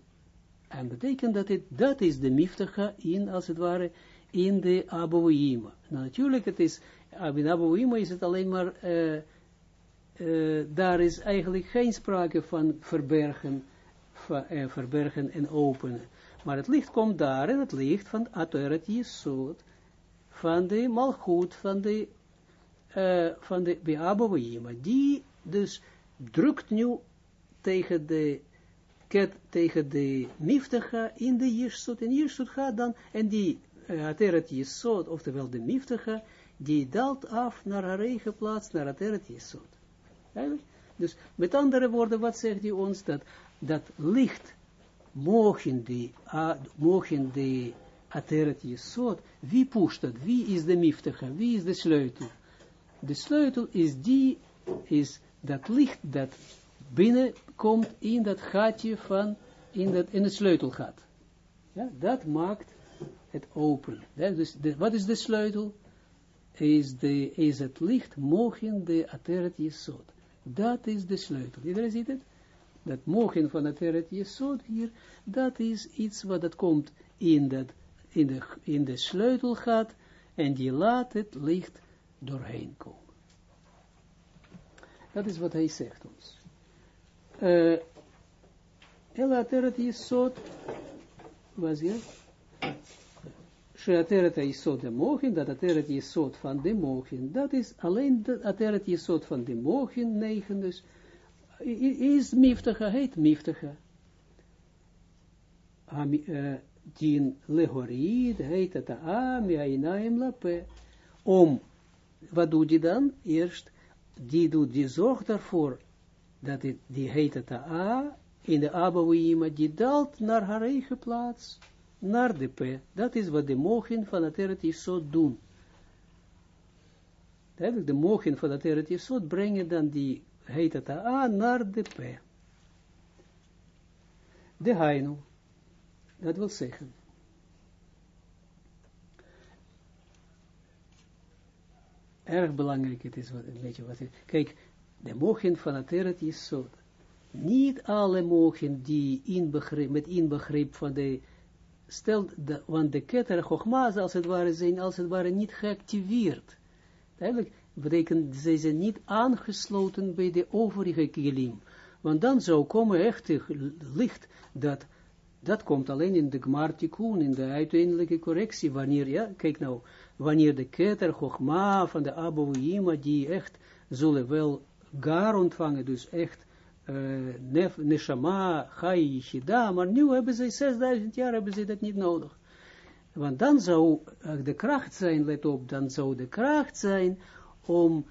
En betekent dat het, dat is de miftacha in, als het ware, in de abouima. Nou, natuurlijk, het is in Abu is het alleen maar, uh, daar is eigenlijk geen sprake van verbergen, verbergen en openen. Maar het licht komt daar en het licht van Atoret Yesod, van de Malchut, van de, uh, van de Beaboïma. Die dus drukt nu tegen de ket, tegen de Miftacha in de Yesod. En gaat dan, en die uh, Ateret Yesod, oftewel de Miftacha, die daalt af naar haar eigen plaats, naar het Eret Jesod. Dus met andere woorden, wat zegt hij ons? Dat, dat licht mogen die, mogen die Ateret Jesod, wie pusht dat? Wie is de miftige? Wie is de sleutel? De sleutel is die, is dat licht dat binnenkomt in dat gaatje van, in, dat, in het sleutelgat. Ja, dat maakt het open. Dus wat is de sleutel? is, de, is het licht mogen de ateret jesod. Dat is de sleutel. Iedereen ziet het? Dat mogen van ateret jesod hier, dat is iets wat dat komt in, dat, in, de, in de sleutel gaat en die laat het licht doorheen komen. Dat is wat hij zegt ons. Uh, El ateret jesod, was je? Sheateret Yesod de mogen, dat Ateret Yesod van de mogen, dat is alleen de Ateret Yesod van de mogen, negen dus, is miftige, heet miftige. Dien lehorid heet het a, miainaim lape. Om, wat doet die dan? Eerst, die doet, die zorgt daarvoor, dat het, die heet het a, in de abouima, die daalt naar haar eigen plaats naar de P. Dat is wat de mogen van het Eret zo doen. De mogen van het Eret brengen dan die, heet het A, naar de P. De Hainu. Dat wil zeggen. Erg belangrijk, het is wat, een beetje wat, kijk, de mogen van het Eret zo. Niet alle mogen die inbegrip, met inbegrip van de stelt, de, want de ketter Chogma's als het ware zijn, als het ware niet geactiveerd. Eigenlijk betekent, ze zijn niet aangesloten bij de overige kilim. Want dan zou komen echt licht, dat, dat komt alleen in de Gmartikun, in de uiteindelijke correctie, wanneer, ja, kijk nou, wanneer de ketter Chogma van de Abouima, die echt zullen wel gar ontvangen, dus echt uh, nef, neshama, chai, maar nu hebben ze 6000 jaar, hebben ze dat niet nodig. Want dan zou uh, de kracht zijn, let op, dan zou de kracht zijn om,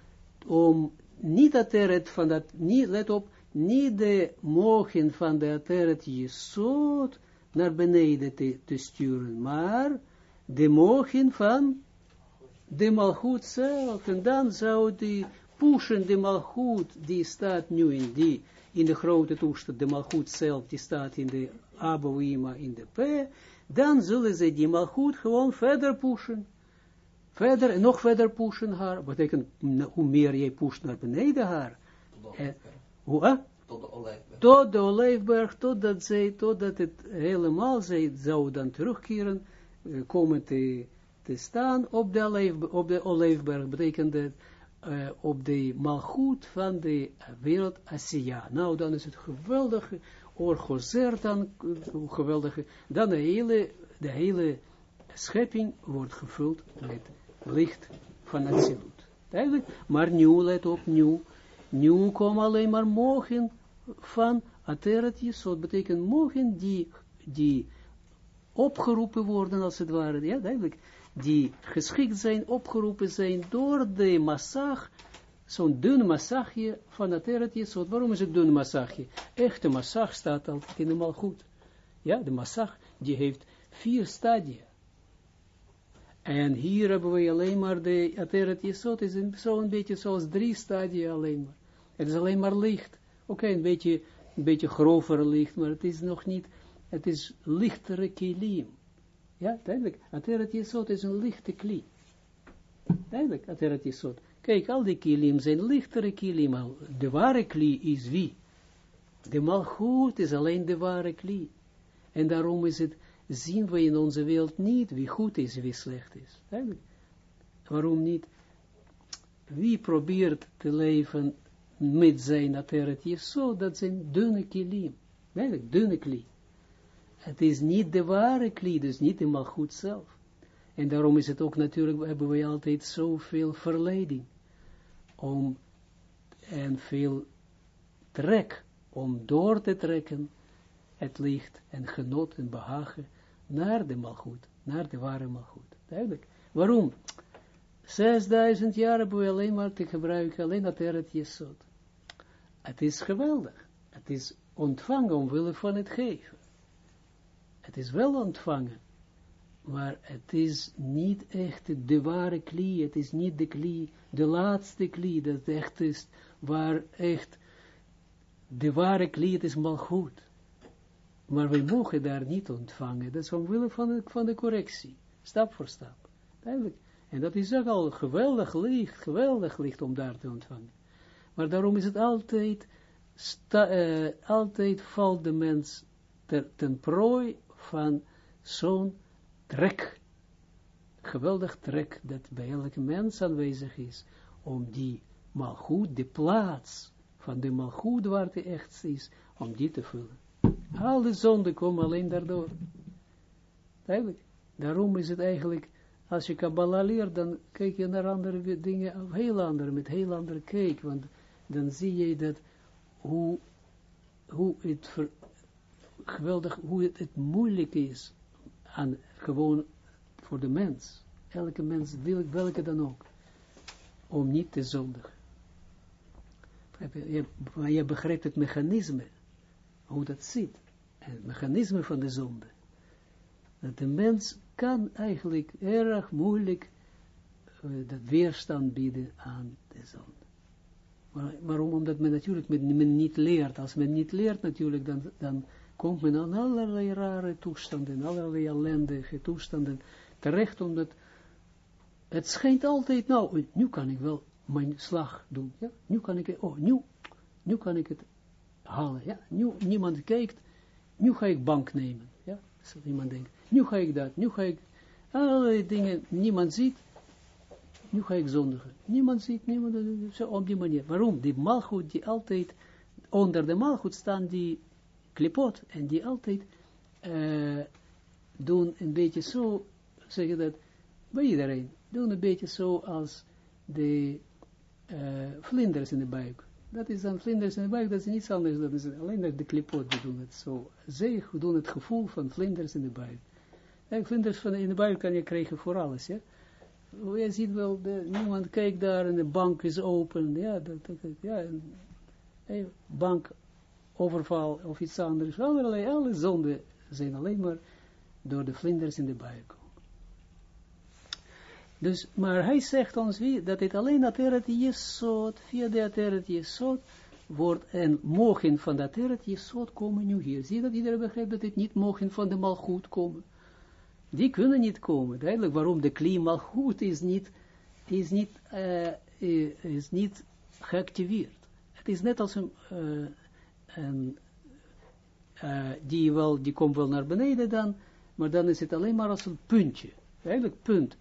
om niet ateret van dat, niet, let op, niet de mogen van de ateret jesot naar beneden te, te sturen, maar de mogen van de malgoed zelf, en dan zou die pushen de malgoed, die staat nu in die, in de grote toestand, de malgoed zelf, die staat in de aboima, in de p, dan zullen ze die malgoed gewoon verder pushen. Verder en nog verder pushen haar. Betekent, hoe meer jij pusht naar beneden haar. Eh, hoe, eh? Tot de olijfberg. Tot de olijfberg, totdat zij, totdat het helemaal, zij zou dan terugkeren, uh, komen te, te staan op de, olijf, op de olijfberg, betekent dat, uh, op de malgoed van de wereld Asiya. Nou, dan is het geweldige, orgozer dan, uh, geweldige, dan de hele, de hele schepping wordt gevuld met licht van het zilut. Duidelijk, maar nu, let op, nu, nu komen alleen maar mogen van Ateret Yesod, betekent mogen die, die opgeroepen worden, als het ware, ja, duidelijk, die geschikt zijn, opgeroepen zijn door de massag, zo'n dun massagje van Ateret Yesod. Waarom is het dun massagje? Echte massag staat altijd helemaal goed. Ja, de massag, die heeft vier stadia. En hier hebben we alleen maar de Ateret Yesod, is zo'n beetje zoals drie stadia alleen maar. Het is alleen maar licht. Oké, een beetje, een beetje grover licht, maar het is nog niet, het is lichtere kilim. Ja, duidelijk. Ateret Yesod is een lichte kli. Duidelijk, Ateret Yesod. Kijk, al die kilim zijn lichtere kilim. De ware kli is wie? De malgoed is alleen de ware kli. En daarom is het, zien we in onze wereld niet wie goed is, wie slecht is. Waarom niet? Wie probeert te leven met zijn ateret Yesod, dat zijn dunne kilim. Duidelijk, dunne kli. Het is niet de ware kli, dus niet de malgoed zelf. En daarom is het ook natuurlijk, hebben we altijd zoveel verleiding. Om, en veel trek, om door te trekken, het licht en genot en behagen, naar de malgoed, naar de ware malgoed. Duidelijk. Waarom? 6000 jaar hebben we alleen maar te gebruiken, alleen dat er het jesot. Het is geweldig. Het is ontvangen omwille van het geven. Het is wel ontvangen, maar het is niet echt de ware klie, het is niet de klie, de laatste klie, dat echt is, waar echt de ware klie, het is mal goed. Maar we mogen daar niet ontvangen, dat is omwille van de, van de correctie, stap voor stap. En dat is ook al geweldig licht, geweldig licht om daar te ontvangen. Maar daarom is het altijd, uh, altijd valt de mens ter, ten prooi van zo'n trek, geweldig trek, dat bij elke mens aanwezig is, om die malgoed, de plaats van de malgoed waar het echt is, om die te vullen. Alle zonden komen alleen daardoor. Eigenlijk. Daarom is het eigenlijk, als je Kabbalah leert, dan kijk je naar andere dingen, heel andere, met heel andere kijk, want dan zie je dat, hoe, hoe het geweldig hoe het, moeilijk is aan gewoon voor de mens, elke mens, welke dan ook, om niet te zondigen. Je, je begrijpt het mechanisme, hoe dat zit, het mechanisme van de zonde. Dat de mens kan eigenlijk erg moeilijk uh, dat weerstand bieden aan de zonde. Maar, waarom? Omdat men natuurlijk men, men niet leert. Als men niet leert natuurlijk, dan, dan komt men aan allerlei rare toestanden, allerlei ellendige toestanden terecht, omdat het schijnt altijd, nou, nu kan ik wel mijn slag doen, ja, nu kan ik, oh, nu, nu kan ik het halen, ja, nu, niemand kijkt, nu ga ik bank nemen, ja, iemand denkt, nu ga ik dat, nu ga ik, allerlei dingen, niemand ziet, nu ga ik zondigen, niemand ziet, niemand, zo op die manier, waarom? Die malgoed, die altijd, onder de malgoed staan die klipot, en die altijd uh, doen een beetje zo, zeg je dat, bij iedereen, doen een beetje zo als de uh, vlinders in de buik. Dat is dan vlinders in de buik, dat is niets anders, is alleen dat de klipot die doen het zo. Zij doen het gevoel van vlinders in de buik. En vlinders van in de buik kan je krijgen voor alles, ja. Je ziet wel, de, niemand kijkt daar en de bank is open, ja, dat, dat, ja, een, bank overval of iets anders, allerlei, alle zonden zijn alleen maar door de vlinders in de buik. Dus, maar hij zegt ons wie, dat het alleen Ateret Jesod, via de Ateret Jesod, wordt en mogen van de Ateret Jesod komen nu hier. Zie dat iedereen begrijpt dat het niet mogen van de Malchut komen. Die kunnen niet komen. Duidelijk waarom de kli Malchut is niet, is niet, uh, is niet geactiveerd. Het is net als een, uh, een die, wel, die komt wel naar beneden dan, maar dan is het alleen maar als een puntje. Eigenlijk punt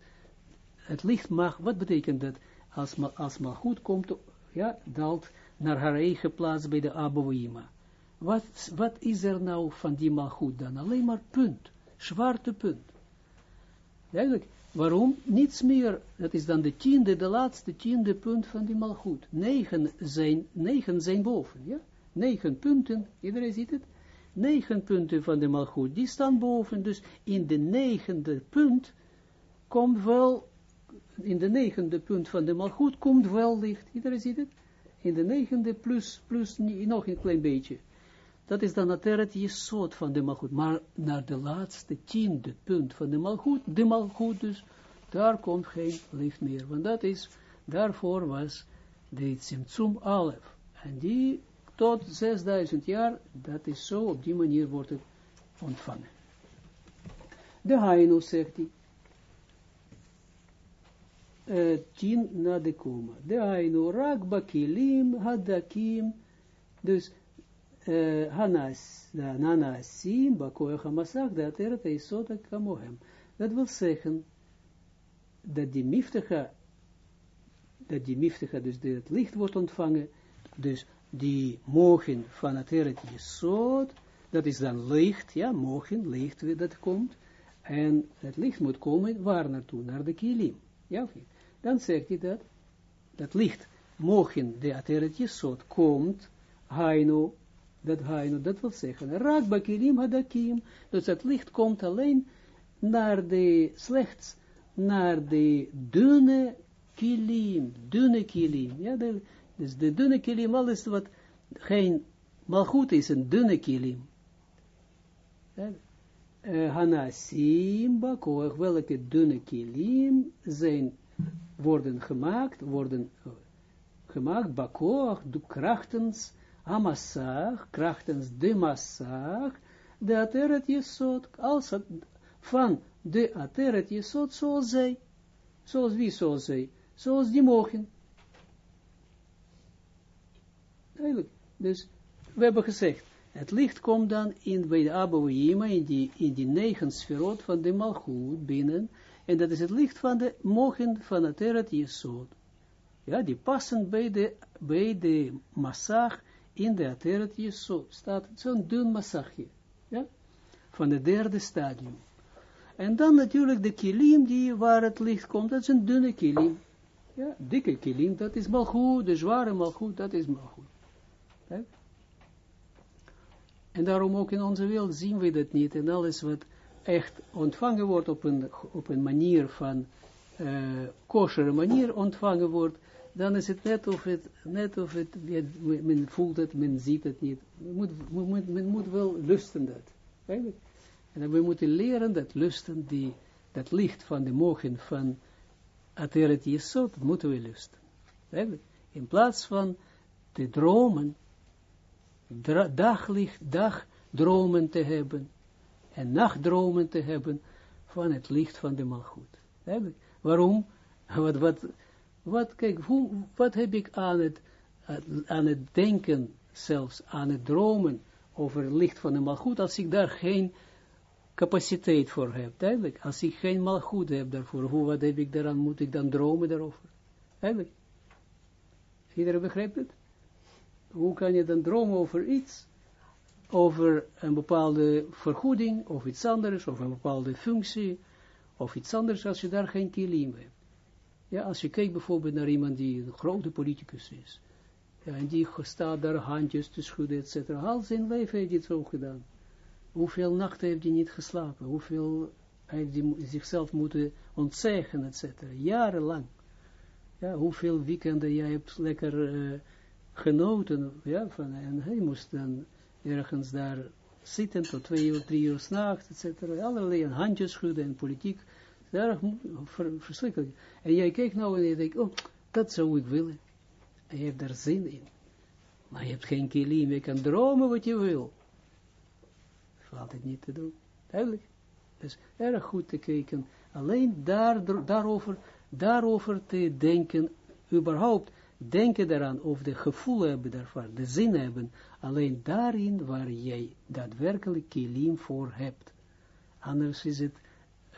het licht mag, wat betekent dat? Als, als goed komt, ja, daalt naar haar eigen plaats bij de Abouima. Wat, wat is er nou van die malgoed dan? Alleen maar punt, zwarte punt. Eigenlijk, waarom? Niets meer, dat is dan de tiende, de laatste tiende punt van die malgoed. Negen zijn, negen zijn boven, ja? Negen punten, iedereen ziet het? Negen punten van de malgoed, die staan boven, dus in de negende punt komt wel in de negende punt van de malgoed komt wel licht. Iedereen ziet het? In de negende plus, plus nog een klein beetje. Dat is dan het jesot van de malgoed. Maar naar de laatste tiende punt van de malgoed, de malgoed dus, daar komt geen licht meer. Want dat is, daarvoor was de Tsimtsum Alef. En die tot 6000 jaar, dat is zo, op die manier wordt het ontvangen. De Hainu zegt hij, uh, tien na de koma. De aino rak bakilim hadakim, dus hanas, bakoe hamasak, da ateret eisota kamohem. Dat wil zeggen, dat die miftige, dat die miftige, dus het licht wordt ontvangen, dus die mogen van het eret dat is dan licht, ja, mogen, licht dat komt, en het licht moet komen, waar naartoe? Naar de kilim, ja dan zegt hij dat, dat licht, mogen de ateret jesot komt, haino, dat haino, dat wil zeggen, raak bakilim hadakim, dus het licht komt alleen naar de, slechts naar de dunne kilim, dunne kilim, ja, de, dus de dunne kilim, alles wat geen malgoed is, een dunne kilim. Ja, uh, Hanasim, bakoach, welke dunne kilim zijn worden gemaakt, worden gemaakt, bakoach, de krachtens, amassag, krachtens de massag, de ateret jesot, als van de ateret jesot, zoals zij, zoals wie zoals zij, zoals die mogen. Eigenlijk, dus, we hebben gezegd, het licht komt dan in, bij de Abouima, in die, in die negen sferot van de Malchut binnen, en dat is het licht van de mogen van het Eret. Ja, die passen bij de, bij de massag in de Ateret Jesod. Staat zo'n dun massagje. Ja, van het derde stadium. En dan natuurlijk de kilim die waar het licht komt, dat is een dunne kilim. Ja, dikke kilim, dat is malgoed, de zware malgoed, dat is malgoed. Ja? En daarom ook in onze wereld zien we dat niet. En alles wat echt ontvangen wordt op een, op een manier van uh, kosher manier ontvangen wordt, dan is het net of het, net of het, men voelt het, men ziet het niet. Men moet, men, moet wel lusten dat. En we moeten leren dat lusten, die, dat licht van de mogen van Ateret Yesod, moeten we lusten. In plaats van te dromen, daglicht, dagdromen te hebben, en nachtdromen te hebben van het licht van de malgoed. Waarom? Wat, wat, wat, kijk, hoe, wat heb ik aan het, aan het denken, zelfs aan het dromen over het licht van de malgoed, als ik daar geen capaciteit voor heb, duidelijk. Als ik geen malgoed heb daarvoor, hoe, wat heb ik daaraan, moet ik dan dromen daarover? Duidelijk. Iedereen begrijpt het? Hoe kan je dan dromen over iets, over een bepaalde vergoeding, of iets anders, of een bepaalde functie, of iets anders, als je daar geen kilim hebt. Ja, als je kijkt bijvoorbeeld naar iemand die een grote politicus is, ja, en die staat daar handjes te schudden, et cetera, al zijn leven heeft hij het zo gedaan. Hoeveel nachten heeft hij niet geslapen, hoeveel Hij heeft die, zichzelf moeten ontzeggen, et cetera. Jarenlang. Ja, hoeveel weekenden jij hebt lekker uh, genoten, ja, van, en hij moest dan ergens daar zitten tot twee uur, drie uur s'nachts, et cetera. Allerlei handjes schudden en politiek. Erg verschrikkelijk. En jij kijkt nou en je denkt, oh, dat zou ik willen. En je hebt daar zin in. Maar je hebt geen kilim, je kan dromen wat je wil. Valt het niet te doen. Duidelijk. Dus erg goed te kijken. Alleen daar, daarover, daarover te denken, überhaupt, denken daaraan, of de gevoel hebben daarvan, de zin hebben, alleen daarin waar jij daadwerkelijk kilim voor hebt. Anders is het,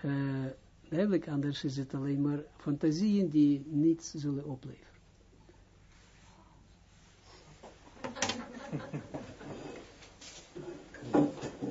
uh, duidelijk, anders is het alleen maar fantasieën die niets zullen opleveren.